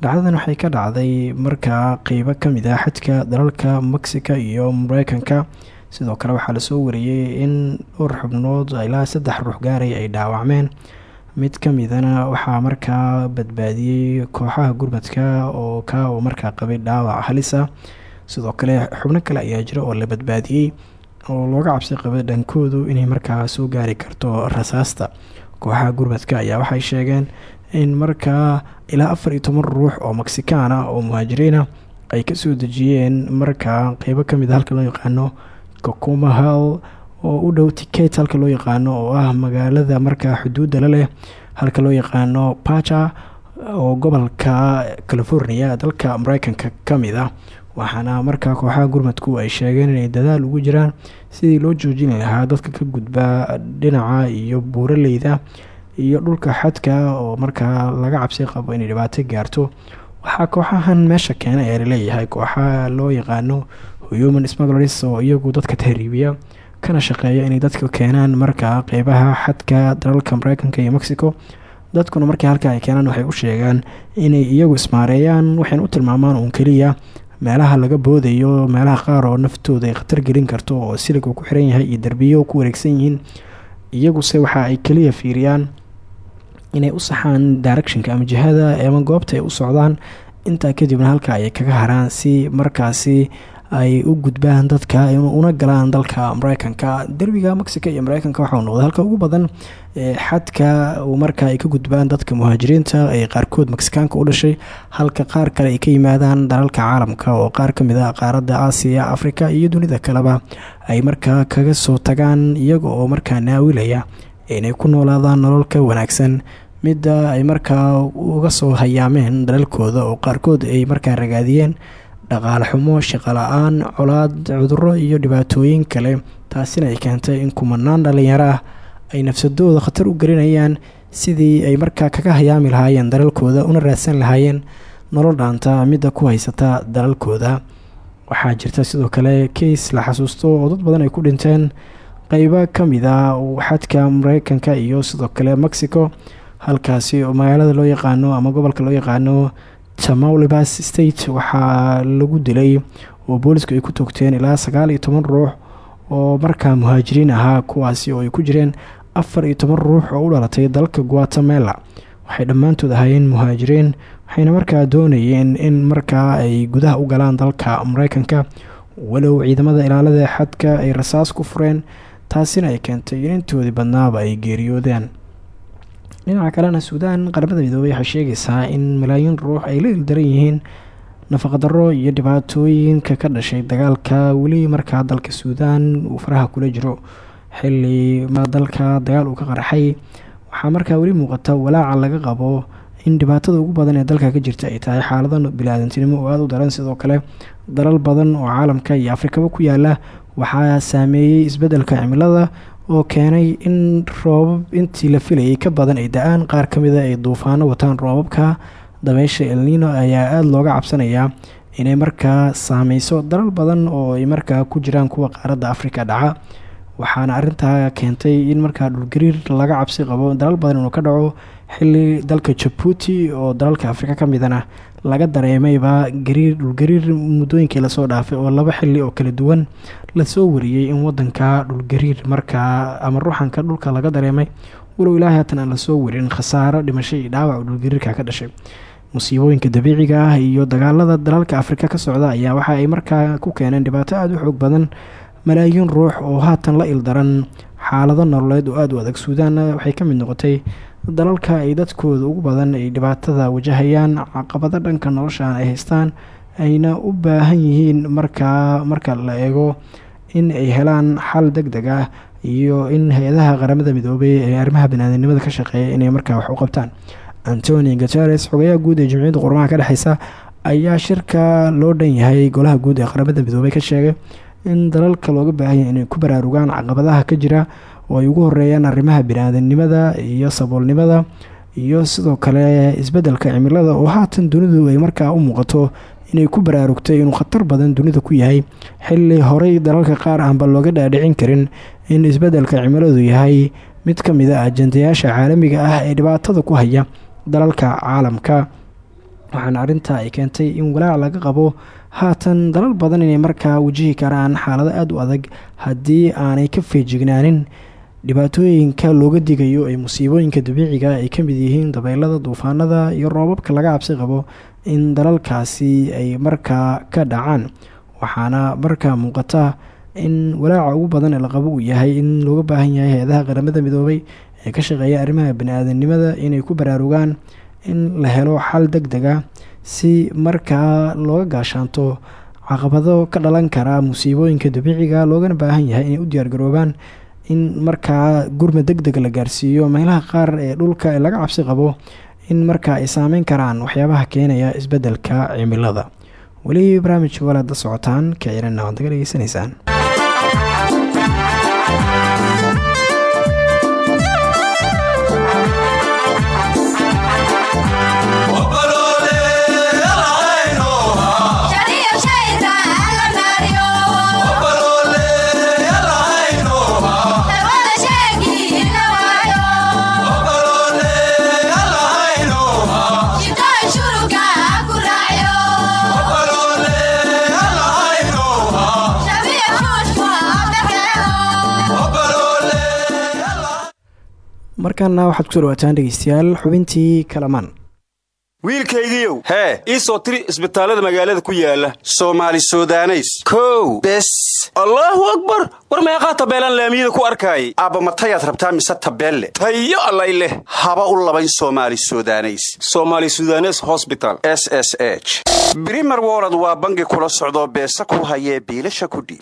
S1: Dhacdadan waxay ka dhacday markaa qeybo ka mid ah xadka dalalka mexico iyo mareykanka sidoo kale waxaa la soo wariyey in dhowr xubnood ilaa saddex ruux gaaray ay dhaawacmeen mid ka midana waxaa markaa badbaadiyey kooxaha gurmadka oo ka uu markaa qabay dhaawac halisa sidoo kale xubno kale ayaa jira oo la badbaadiyey oo looga cabsi qabay dhankoodu inay markaa soo gaari karto rasaasta. Kooxaha gurmadka ayaa waxay sheegeen in markaa ilaa afar iyo toban ruux oo mexikaan ah oo muhaajiriina ay ka soo dejiyeen markaa qeybo ka mid a halka loo yaqaano kokumahal oo u dhow tiket halka loo yaqaano oo ah magaalada markaa xuduudda la leh halka loo yaqaano pacha oo gobolka california dalka mareykanka ka mid ah. Waxaana markaa kooxaha gurmadku ay sheegeen inay dadaal ugu jiraan sidii loo joojin lahaa dadka ka gudba dhinaca iyo buuraleyda iyo dhulka xadka oo markaa laga cabsi qabo inay dhibaato gaarto. Waxaa kooxahan meesha keena ee la leeyahay kooxaha loo yaqaano human smugglers oo iyagu dadka tahriibiya kana shaqeeya inay dadka keenaan markaa qeybaha xadka dalalka mareykanka iyo mexico. Dadkuna markii halka ay keenaan waxay u sheegaan inay iyagu ismaareeyaan waxayna u tilmaamaan uun keliya meelaha laga boodayo meelaha qaar oo naftooda ay khatar gelin karto oo silig uu ku xiran yahay iyo derbiyo ku wareegsan yihiin. Iyaguse waxa ay keliya fiiriyaan inay u saxaan directionka ama jihada ama goobta ay u socdaan. Intaa kadibna halka ayay kaga haraan si markaasi ay u gudbaan dadka una galaan dalka mareykanka. Derbiga mexico iyo mareykanka waxau noqday halka ugu badan xadka marka ay ka gudbaan dadka muhaajiriinta ee qaarkood mexikaanka u dhashay halka qaar kale ay ka yimaadaan dalalka caalamka oo qaar ka mid ah qaaradda aasiya africa iyo dunida kaleba ay markaa kaga soo tagaan iyaga oo markaa naawilaya inay ku noolaadaan nololka wanaagsan. Midda ay markaa uga soo hayaameen dalalkooda oo qaarkood ay markaa ragaadiyeen dhaqaale xumo shaqo la'aan colaad cuduro iyo dhibaatooyin kale. Taasina ay keentay in kumanaan dhalinyaro ah ay nafsadooda khatar u gelinayaan sidii ay markaa kaga hayaami lahaayeen dalalkooda una raadsan lahaayeen nolol dhaanta midda ku haysata dalalkooda. Waxaa jirta sidoo kale keis la xasuusto oo dad badan ay ku dhinteen qeybo ka mid a xadka mareykanka iyo sidoo kale mexico halkaasi oo magaalada loo yaqaano ama gobolka loo yaqaano tamaulibas state. Waxaa lagu dilay oo boolisku ay ku toogteen ilaa sagaal iyo toban ruux oo markaa muhaajiriin ahaa kuwaasi oo ay ku jireen afar iyo toban ruux oo u dhalatay dalka guatemala. Waxay dhammaantood ahaayeen muhaajiriin waxayna markaa doonayeen in markaa ay gudaha u galaan dalka mareykanka walow ciidamada ilaalada xadka ay rasaas ku fureen taasina ay keentay in intoodii badnaaba ay geeriyoodeen dhinaca kalena suudaan qaramada midoobey waxay sheegaysaa in malaayiin ruux ay la ildaran yihiin nafaqadaro iyo dhibaatooyinka ka dhashay dagaalka. Weli markaa dalka suudaan uu faraha kula jiro xili dalka dagaal uu ka qarxay waxaa markaa weli muuqata walaaca laga qabo in dhibaatada ugu badan ee dalka ka jirta ay tahay xaalado bilaadantinimo oo aada u daran. Sidoo kale dalal badan oo caalamka iyo afrikaba ku yaalla waxaa saameeyey isbeddelka cimilada oo keenay in roobab intii la filayay ka badan ay da'aan. Qaar ka mida ay duufaano wataan roobabka. Dabeysha elnino ayaa aada looga cabsanayaa inay markaa saameyso dalal badan oo ay markaa ku jiraan kuwa qaaradda afrika dhaca. Waxaana arintaa keentay in markaa dhulgariir laga cabsi qabo dalal badan inuu ka dhaco xili dalka jabuuti oo dalalka afrika ka midana laga dareemayba gariir dhulgariir muddooyinkii la soo dhaafay oo laba xili oo kala duwan la soo wariyey in wadanka dhulgariir markaa ama ruuxanka dhulka laga dareemay. Walow ilaahay haatan aan la soo warin khasaaro dhimasho iyo dhaawac oo dhulgariirka ka dhashay. Musiibooyinka dabiiciga ah iyo dagaalada dalalka afrika ka socda ayaa waxa ay markaa ku keeneen dhibaato aada u xoog badan. Malaayiin ruux oo haatan la ildaran xaalado nololeed oo aada u adag. Suudaanna waxay ka mid noqotay dalalka ay dadkooda ugu badan ay dhibaatada wajahayaan caqabado dhanka noloshaan ay haystaan ayna u baahan yihiin markaa marka la eego in ay helaan xal deg deg ah iyo in hay'adaha qaramada midoobay ee arrimaha baniaadanimada ka shaqeeya inay markaa wax u qabtaan. Antoni guteres xogayaha guud ee jimciyadda qormaha ka dhexeysa ayaa shirka loo dhan yahay golaha guud ee qaramada midoobay ka sheegay in dalalka looga baahanya inay ku baraarugaan caqabadaha ka jira oo ugu horeeyaan arrimaha biniaadanimada iyo saboolnimada iyo sidoo kale isbeddelka cimilada. Oo haatan dunidu ay markaa u muuqato inay ku baraarugtay inuu khatar badan dunida ku yahay. Xili horey dalalka qaar aanba looga dhaadhicin karin in isbeddelka cimiladu yahay. Mid ka mid a ajandayaasha caalamiga ah ee dhibaatada ku haya dalalka caalamka. Waxaana arrintaa ay keentay in walaac laga qabo haatan dalal badan inay markaa wajihi karaan xaalado aada u adag haddii aanay ka feejignaanin dhibaatooyinka looga digayo ee musiibooyinka dabiiciga ay ka mid yihiin dabeylada duufaanada iyo roobabka laga cabsi qabo in dalalkaasi ay markaa ka dhacaan. Waxaana markaa muuqata in walaaca ugu badan ee laqabo uu yahay in looga baahan yahay hay'adaha qaramada midoobay ee ka shaqeeya arrimaha bani-aadanimada inay ku baraarugaan in la helo xal deg deg a si markaa looga gaashaanto caqabado ka dhalan kara musiibooyinka dabiiciga loogana baahan yahay inay u diyaargaroobaan in markaa gurma deg deg la gaarsiiyo meelaha qaar ee dhulka laga cabsi qabo in markaa ay saameyn karaan waxyaabaha keenaya isbeddelka cimilada. Weli barnaamijka walaada socotaan kaciranna waad naga dhegeysanaysaan markaana waxaad ku soo dhawaataan dhegeystayaal xubintii kalamaan.
S10: Wiilkaygiiow hee ii soo tiri isbitaallada magaalada ku yaalla soomaali sudaneys. Kow bes. Allaahu akbar! War meeqaa tabeelaan laamiyada ku arkaayay? Aabba matayaad rabtaa mise tabeelle? Tayo allay leh. Haba u labayn soomaali sudaneys. Soomaali sudanes hosbital s s h. Brimer wolod waa bangi kula socdoo beesa ku hayee biilasha kudhiib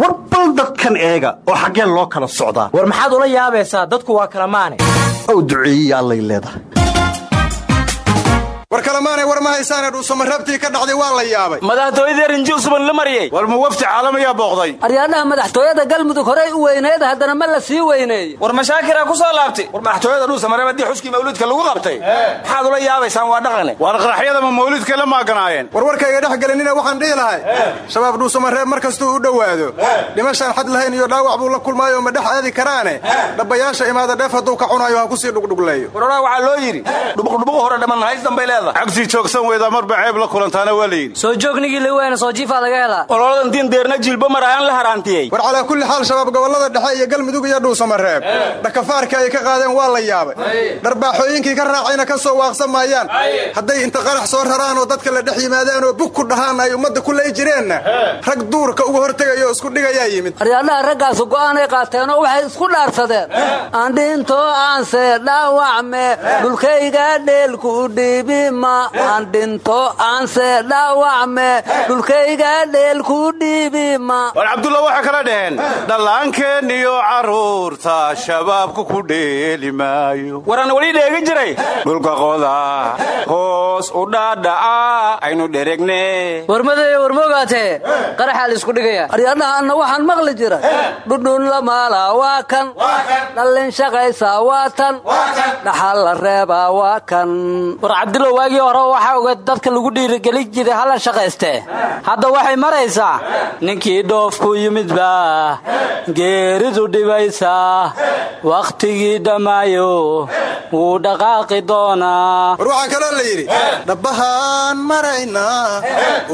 S10: war bal dadkan eega oo xaggee loo kala socdaa.
S11: War maxaad ula yaabaysaa? Dadku waa kala maane.
S10: Ow duceeyiya allay leedahay
S12: war kalemaanay war ma haysaane dhuusamareebtii ka dhacday waa la yaabay.
S11: Madaxtooyadii rinji usuban la mariyey
S10: war ma wafdi caalamiyaa booqday.
S13: Aryaadhaha madaxtooyada galmudug horey u weyneed haddana ma la sii weyneeye
S11: war mashaakiraa ku soo laabtay. War madaxtooyada dhuusamareeb haddii xuskii mawliidka lagu qabtay. Maxaad ula yaabaysaan waa dhaqane.
S10: Waar qaraxyada ma mawliidkay la maaganaayeen
S12: war warkayga dhex gelinina waxaan dhihi lahay. Shabaab dhuusamareeb mar kastuu u dhowaado. Dhimashaan xad lahayn iyo dhaawac buu la kulmaayo ma dhex aadi karaane? Dhabbayaasha imaada dheef hadduu ka cunayo ha ku sii dhugdhugleeyo.
S11: Waroraa waxaa loo yidhi dhubuqdhubuq hore dhamman hays dambay
S10: cagtii joogsan weydaa marba ceeb la kulantaana waa la yidhi
S13: soo joognigii la weyna soo jiifaa laga helaa
S11: ololadan diin deerna jilbo mar ayaan la haraantiyey.
S12: War calaa kulli xaal shabaab gobollada dhexe iyo galmudug iyo dhuusamareeb dhakafaarka ay ka qaadeen waa la yaabay. Dharbaaxooyinkii ka raacayna ka soo waaqsan maayaan. Hadday inta qarax soo raraan oo dadka la dhex yimaadaan oo bug ku dhahaan ay ummadda ku lay jireenna. Rag duurka uga hortegaya oo isku dhigayaa yimid.
S13: Aryaadhaha raggaasu go'aanay qaateenoo waxay isku dhaarsadeen. Andhinto aanse dhaawacme dhulkayga dheelku dhiibima andhinto aanse dhaawacme dhulkayga dheelku dhiibima.
S10: War cabdulla waxay kala dhaheen? Dhallaankeen iyo carruurta shabaabku ku dheeli maayo.
S11: Waraan weli dheegi jiray.
S10: Dhulka qoda hoos u dhaadhaca aynu dheregne
S13: warmadeeyo warmoogaatee qaraxaa la isku dhigaya. Aryaadhaha anna waxaan maqli jira dhudhun la maala waa kan. Dhallin shaqaysa waa tan. Dhaxal la reebaa waa kan waagii hore waxaa ogeed dadka lagu dhiirigeli jiray hala shaqaystee hadda waxay maraysaa ninkii dhoofku yimidba geeridu dhibaysaa wakhtigii dhammaayo wuu dhaqaaqi doonaa.
S12: War waxaa kaloo la yidhi dhabbahaan maraynaa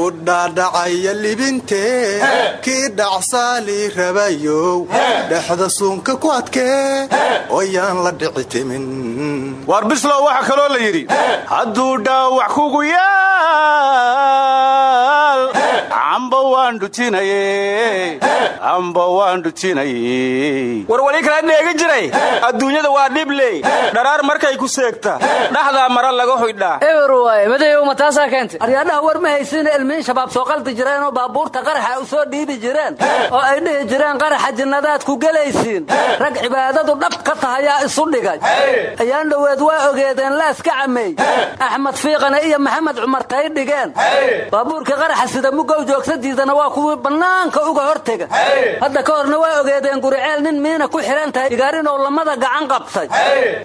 S12: u dhaadhacaya libintee kii dhacsaali rabayow dhexda suunka ku adkee oyaan la dhici timin.
S10: Waar bislow waxaa kaloo la yidhi hadduu dhaawac kugu yaal camba waan dhujinaye camba waan dhujinaye
S11: war weli kala dheegi jiray adduunyada waa dhibley dharaar markay ku seegta dhaxdaa mara laga hoydhaa
S13: eber waaye madeeyow ma taasaa keentay aryaadhaha war ma haysiina ilmiin shabaab soo qaldi jireenoo baabuurta qaraxa u soo dhiibi jireen oo ay dhihi jireen qaraxa jinnadaad ku gelaysiin rag cibaadadu dhab ka tahayaa isu dhigay ayaan dhoweed waa ogeedeen laaska cameey axmed fiiqane iyo maxamed cumar tay dhigeen baabuurkii qaraxa sida mugow joogsadiidana waa kuwii bannaanka uga hortega. Hadda ka horna waa ogeedeen guriceel nin miina ku xidhan tahay igaarinoo lamada gacan qabtay.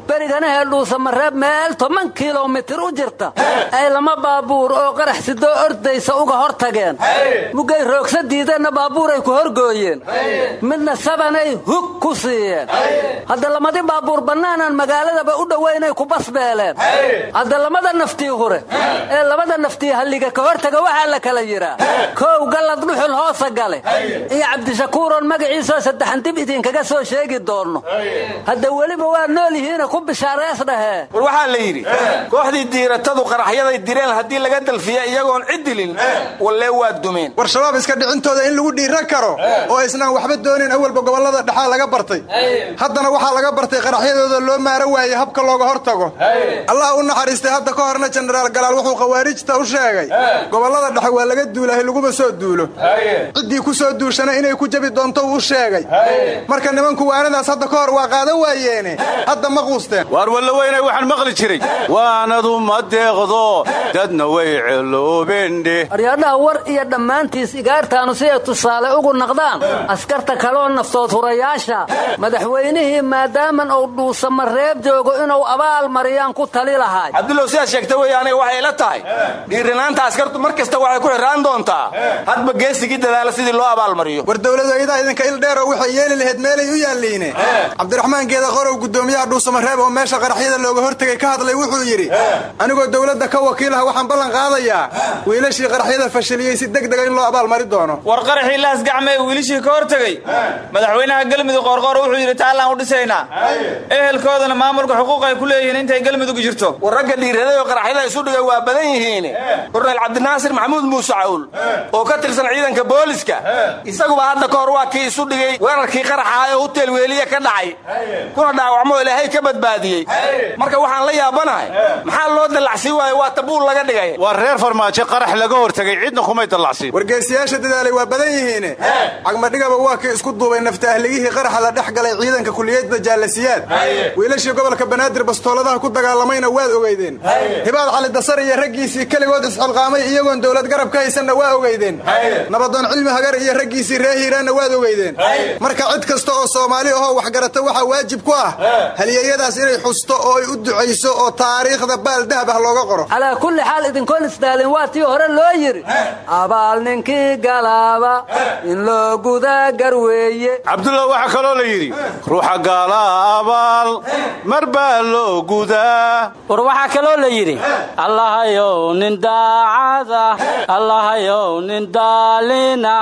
S13: Berigana heeldhuusa mareeb meel toban kilomitir u jirta. Ay lama baabuur oo qarax sidoo ordaysa uga hor tageen mugay diideenna baabuuray ku horgooyeen. Midna sabanay hug ku siiyeen. Hadda lamadi baabuur bannaanan magaaladaba u dhowaynay ku basbeeleen. Hadda lamada naftii hure ee labada naftii halliga ka hortaga waxaa la kala yidhaa kow gallad dhuxul hoosa gale. Iyo cabdishakuuroon magaciisoo saddexan dib idinkaga soo sheegi doonno hadda weliba waa nool yihiina ku bishaarees dhahee
S11: war waxaa la yidhi kooxdii diiratadu qaraxyaday direen haddii laga dalfiya iyagoon cid dilin wallee waa dumeen.
S12: War shabaab iska dhicintooda in lagu dhiira karo oo aysnaan waxba doonin awalba gobollada dhexaa laga bartay. Haddana waxaa laga bartay qaraxyadooda loo maaro waaye habka looga hor tago allah u naxariistay hadda ka horna jenaraal galaal wuxuu khawaarijta u sheegay. Gobollada dhexe waa laga duulahay laguma soo duulo. Ciddii ku soo duushana inay ku jabi doonto uu sheegay. Marka nimanku waanadaas hadda ka hor waa qaadan waayeene. Hadda ma quusteen.
S10: Waar walla weynay waxaan maqli jiray. Waanadu ma deeqdo dadna way celoobendhe
S13: aryaadhaha war iyo dhammaantiis igaartaanu si ay tusaale ugu naqdaan. Askarta kaleoo naftood hurayaasha. Madaxweynihii maadaaman uu dhuusamareeb joogo inuu abaal mariyaan ku tali lahaay
S11: cabdulow sidaad sheegta wey aniga waxay la tahay. Dhiirinaanta askartu mar kasta waxay ku xirraan doontaa hadba geesigii dadaala sidii loo abaalmariyo?
S12: War dowladu iyadaa idinka ildheeroo waxay yeeli lahayd meelay u yaalliine. Cabdiraxmaan geeda qorow guddoomiyaha dhuusamareeb oo meesha qaraxyada looga hortegay ka hadlay wuxuu yidhi anigoo dowladda ka wakiilaha waxaan ballan qaadayaa wiilashii qaraxyada fashiliyey si degdega in loo abaalmari doono.
S14: War qaraxii laas gacme ee wiilishii ka hortegey madaxweynaha galmudug qoorqoor wuxuu yidhi taallaan u dhisaynaa. Ehelkoodana maamulka xuquuq ay ku leeyihiin intay galmudug jirto.
S11: War ragga dhiiraday oo qaraxyada isu dhigay waa badan yihiin korneyl cabdinaasir maxamuud muuse cawl oo ka tirsan ciidanka booliska. Isaguba hadda ka hor waa kii isu dhigay weerarkii qaraxa ee hutel weeliya ka dhacay. Kuna dhaawacmo ilaahay ka badbaadiyey. Marka waxaan la yaabanahay maxaa loo dallacsiin waayo? Waa tabuul laga dhigay.
S15: Waa reer farmaajo qarax laga hortegay cidna kumay dallacsiin.
S12: Wargeesiyaasha dadaalay waa badan yihiine cagmadhigaba waa kii isku duubay nafta ahligihii qaraxa la dhex galay ciidanka kuliyadda jaalasiyaad. Wiilashii gobolka banaadir bastooladaha ku dagaalamayna waad ogeydeen. Hibaad cali dasar iyo raggiisii keligood isxilqaamay iyagoon dowlad garab ka haysanna waa ogeydeen nabadoon cilmi hagar iyo raggiisii ree hiiraanna waad ogeydeen. Marka cid kasta oo soomaali ahoo waxgarata waxaa waajib ku ah. Halyeeyadaas inay xusto oo ay u ducayso oo taariikhda baal dahab ah looga qoro.
S13: Calaa kulli xaal idinkoon isdaalin waa tii hore loo yidhi abaal ninkii galaaba in loo gudaa garweeye
S15: cabdullah waxaa kaloo la yidhi ruuxa gaalaa abaal mar baa loo gudaa
S16: war waxaa kaloo la yidhi allahayow nin daacada. Allahayow nin daalina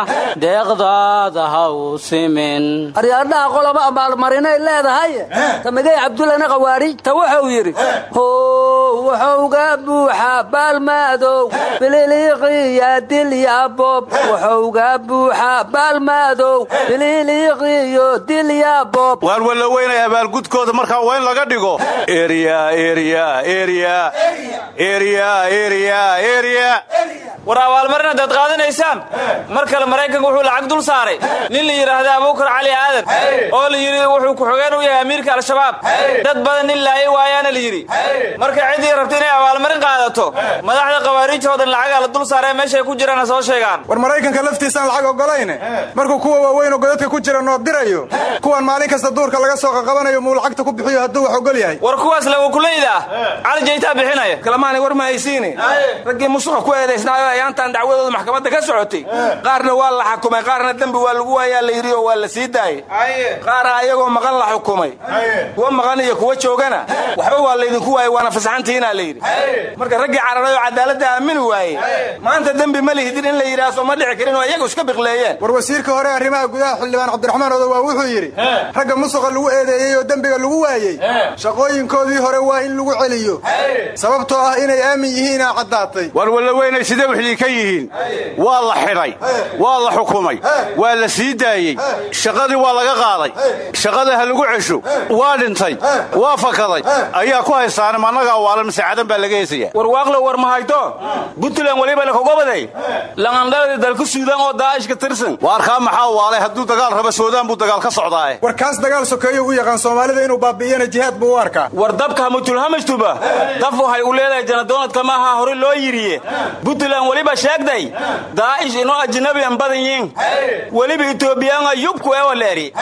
S16: deeqdaada ha u simin
S13: aryaadhaha qoloba abaalmarinay leedahay? Tamigay cabdullana khawaariijta wuxuu yidhi how wuxuuga buuxa baalmaadow bililiiqiya dilyaboob wuxuuga buuxa baalmaadow bililiiqiyo dilyaboob
S15: waar walla weynay abaalgudkooda markaa waa in laga dhigo. Erya
S14: qaadanaysaan mar kale maraykanka wuxuu lacag dul saaray. Nin la yidhaahda abuukar cali aadan. Oo la yidhi wuxuu ku-xogeen u yahay amiirka al-shabaab. Dad badan nin laayay waayaana la yidhi. Marka ciddii rabta inay abaalmarin qaadato madaxda khawaariijta oo dhan lacagaa la dul saaree meeshay ku jiraan ha soo sheegaan.
S12: War maraykanka laftiisaan lacag ogolayne markuu kuwa waaweyn oo godadka ku jira noo dirayo. Kuwan maalin kasta duurka laga soo qaqabanayo muu lacagta ku bixiyo hadduu wax ogol yahay.
S14: War kuwaas lawakulayda ah cali jaytaa bixinaya.
S11: Kalamaanay war ma haysiine raggii musuqa ku eedaysnaayo ayaantaan dacwadooda maxkamadda ka socotay. Qaarna waa la xakumay qaarna dembi waa lagu waayaa la yidhi oo waa la sii daayey qaara ayagoo maqan la xukumay. Kuwa maqan iyo kuwa joogana. Waxba waa laydinku waayey waana fasaxantiinaa la yidhi. Marka raggii cararay oo cadaaladda aamini waayey maanta dembi ma lihidin in la yidhaahso ma dhici karin oo iyagu iska biqleeyeen.
S12: War wasiirka hore arrimaha gudaha xildhibaan cabdiraxmaan odowaa wuxuu yidhi ragga musuqa lagu eedeeyey oo dembiga lagu waayey shaqooyinkoodii hore waa in lagu celiyo sababtoo ah inay aamin yihiinaa caddaatay.
S15: War walla weynay sidee wixdii ka yihiin waa la xidhay. Waa la xukumay. Waa la sii daayey shaqadii waa laga qaaday. Shaqada ha lagu cesho. Waa dhintay. Waa fakaday ayaa ku haystaana mannaga awaalan masaacadan baa laga heesaya
S14: war waaqlo war mahayto puntland weliba lakogobaday laqandhaladii dalka suudaan oo daa'ishka tirsan.
S15: Waarkaa maxaa waalay? Hadduu dagaal raba soodaan buu dagaal ka socdaae
S12: war kaas dagaal sokeeyo u yaqaan soomaalida inuu baabi'iyana jihaad buu u arkaa.
S14: War dabka hamutulhamastuba daf waxay u leedahay janadoonadka maaha hore loo yiriye puntland weliba sheegday daa'ish inoo ajnabiyan badan yiin weliba etoobiyaanga yubku ewaleeri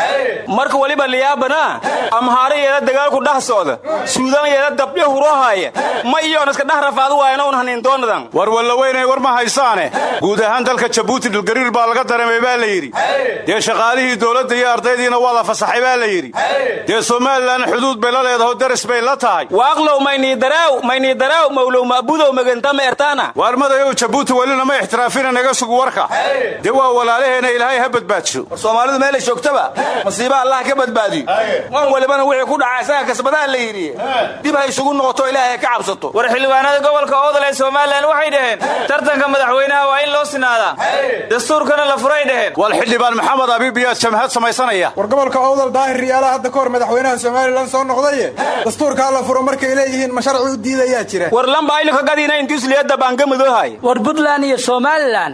S14: marka weliba liyaabana amhaara yeeda dagaalku dhah socda suudaan yeeda dabdhe hurohaaya ma iyoon iska dhah waayna un haniindoonadan
S15: war walla weynay war ma haysaane guud ahaan dalka jabuuti dhulgariir baa laga dareemay baa la yidhi dee shaqaalihii dowladda iyo ardaydiina waa la fasaxay baa la yidhi dee somalilan xuduud bay la leedaho daris bay la tahay
S14: waaqlow mayniidaraaw mayniidaraaw mawlow maabudow magantama ertaana
S15: waarmadayow jabuuti welina ma ixtiraafina naga sugu warka. Dee waa walaalaheena ilaahay ha badbaadsho
S11: war soomaalidu meelay joogtaba. Masiiba allah ka badbaadiyo. Wan walibana wixii ku dhaca isaga kasbadaa la yidhi. Dib ha isugu noqoto ilaahay ka cabsato.
S14: War xildhibaanada gobolka oodal ee somalilan waxay dhaheen tartanka madaxweynaha waa in loo sinaadaa. Dastuurkana la furay dhaheen.
S15: Wal xildhibaan maxamed abiibiyaad jamhad samaysanaya.
S12: War gobolka owdal daahir riyaalaha hadda ka hor madaxweynaha somalilan soo noqdaye dastuurkaa la furo markay leeyihiin ma sharci u diidayaa jira.
S14: War lambaaylikagadiina intiisliyada baangamadoohay
S16: war puntland iyo somalilan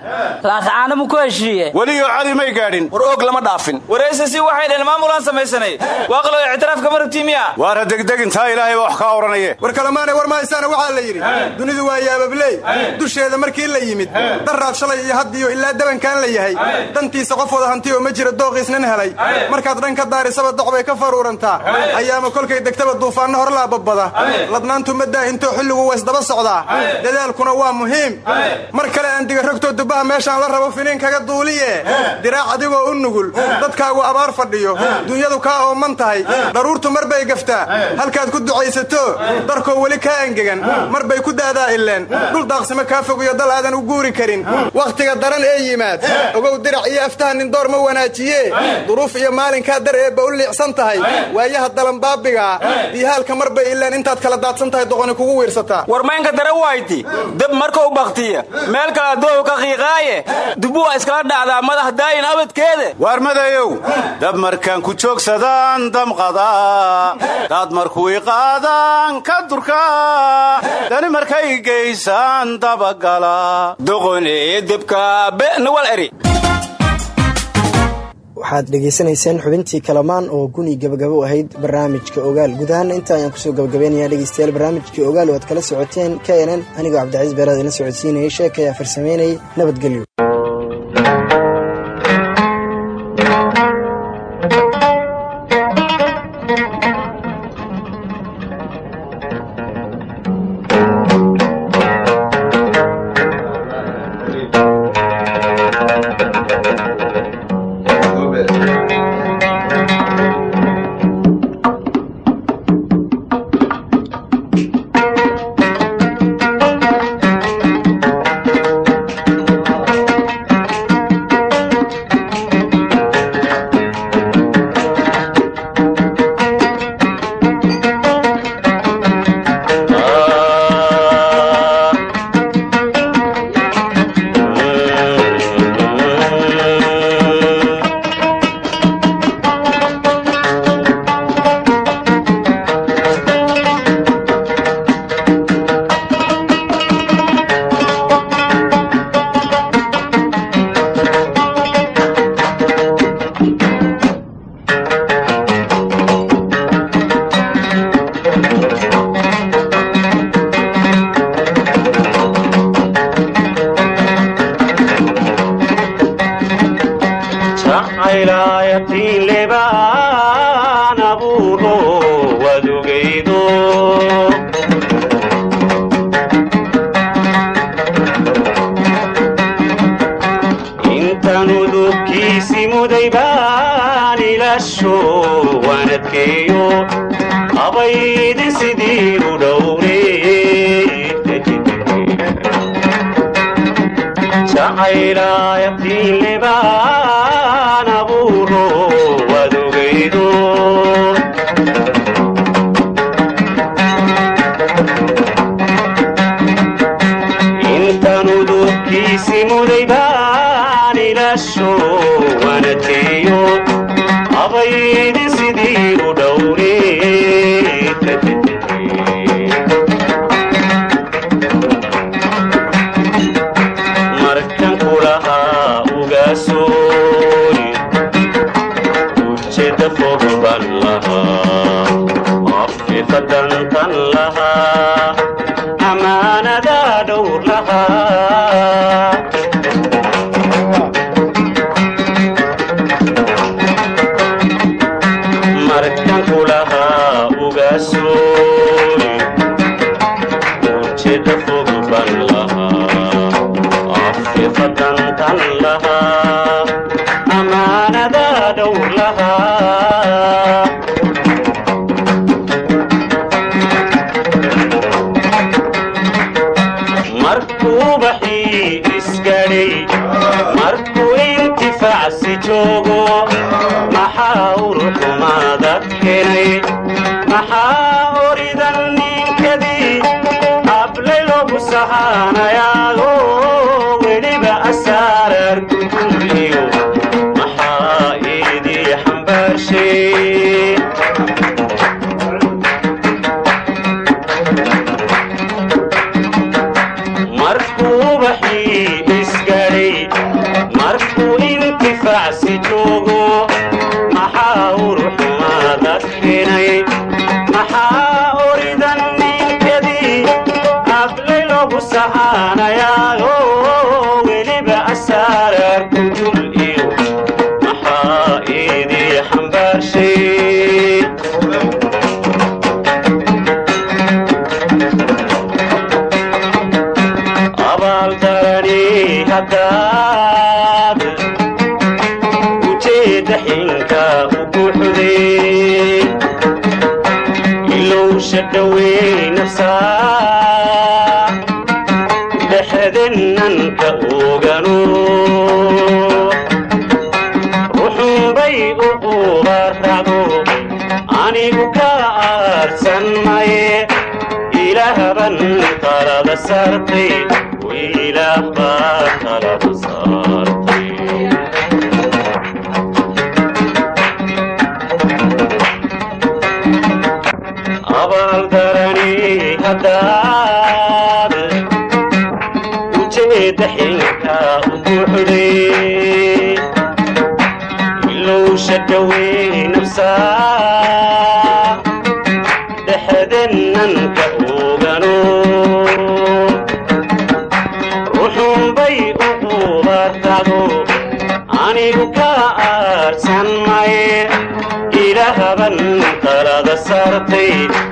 S16: laascaanamu ku heshiiye
S15: weliyo cadi may gaadhin.
S11: War oog lama dhaafin.
S14: Wareysasi waxay dhaheen maamulaan samaysanay. Waaqlo ictiraafka maragtiimiya
S15: waar ha degdegintaa ilaahay baa wax kaa odhanaye
S12: war kalemaanay war mahaysaana waxaa la yidhi dunidu waa yaababley dusheeda markii la yimid daraad shalay iyo haddiyo ilaa dabankaan la yahay. Dantiisa qof wada hanti oo ma jiro dooqiisnan helay. Markaad dhan ka daarisaba doc bay ka faruurantaa ayaama kolkay degtaba duufaanno horlaa babbada ladnaantu ma daahintoo xilligu waysdaba socdaa. Dadaalkuna waa muhiim. Mar kale aan diga dubbaha meeshaan la rabo finiin kaga duuliye. Diraac adigoo u nugul. Dadkaagu abaar fadhiyo. Dunyadu kaa ooman tahay. Dharuurtu mar bay gaftaa. Halkaad ku ducaysato darkoo weli kaa engegan. Mar bay ku daadaa ileen dhul daaqsimo kaa fogiyo dal aadan u guuri karin. Wakhtiga daran ee yimaad. Ogow dirac iyo aftaha nindoor ma wanaajiye? Duruuf iyo maalinkaa dar eebba u liicsan tahay. Waayaha dalanbaabigaa biyahaalka mar bay ileen intaad kala daadsan tahay doqoni kugu wiirsataa
S14: war maynka dare wayti dab marka u baktiya meel kale adoohu ka
S11: liiqaaye dubuwa iskala dhacdaa madax daayin abadkeeda
S15: waar madayow dab markaan ku joogsadaan damqadaa daad markuu iqaadaan ka durkaa dani markay geysaan dabagala
S11: doqonee debka benawal eri
S17: waxaad dhegaysanayseen xubintii kalamaan oo guni gabagabo ahayd barnaamijka ogaal. Guud ahaana inta ayaan ku soo gabagabeynaya dhegeystayaal barnaamijkii ogaal oo aad kala socoteen k n n. Anigoo cabdicaiis beeraad ina socodsiinayay sheeka ayaa farsamaynayay nabadgelyo
S18: nafsaa dhexdennanka ogano ruxunbay u qubaracdo anigu ka aarsan maye ilaahban talada sartay
S17: saartay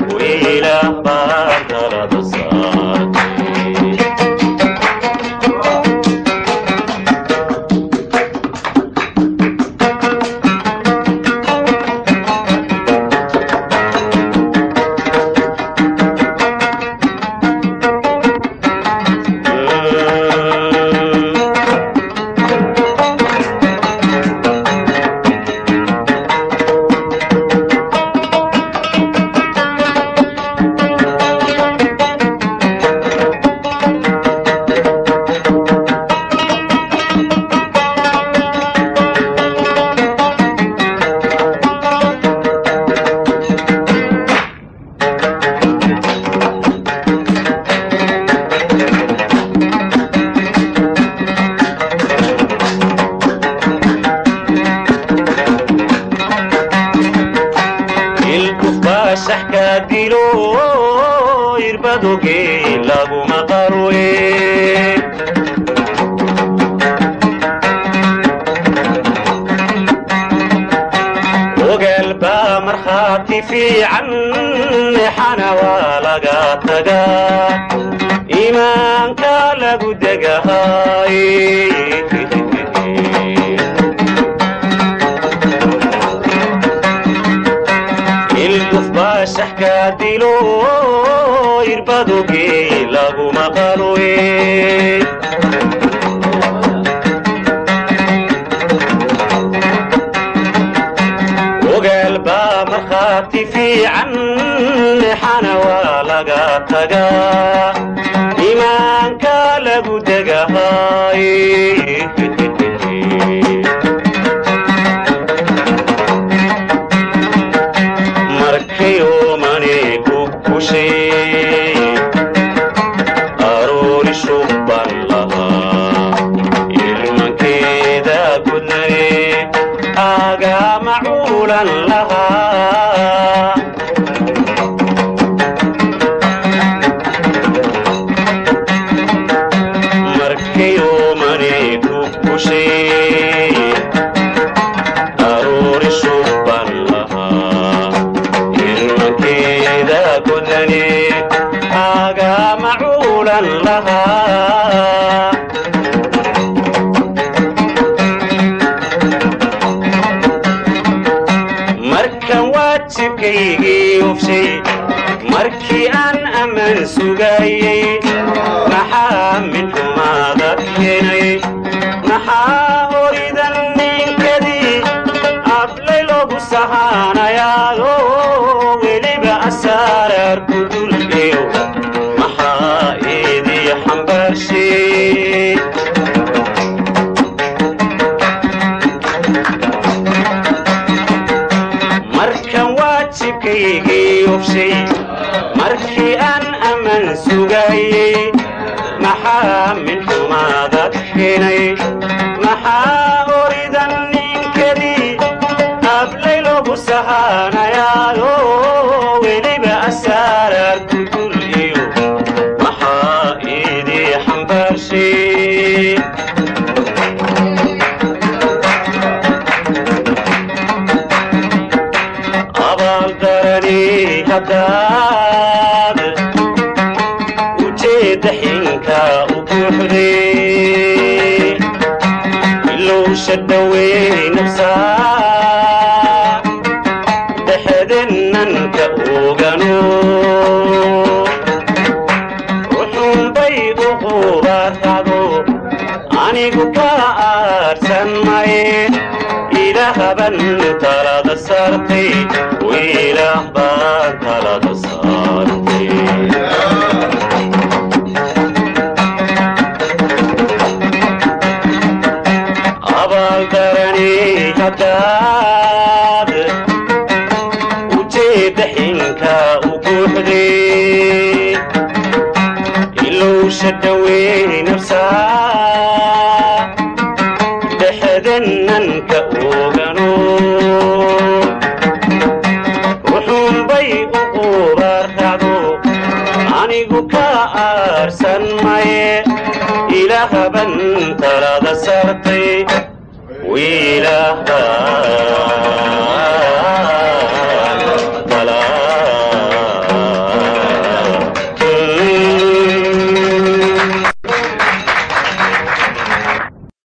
S17: maxaa min xumaada keenay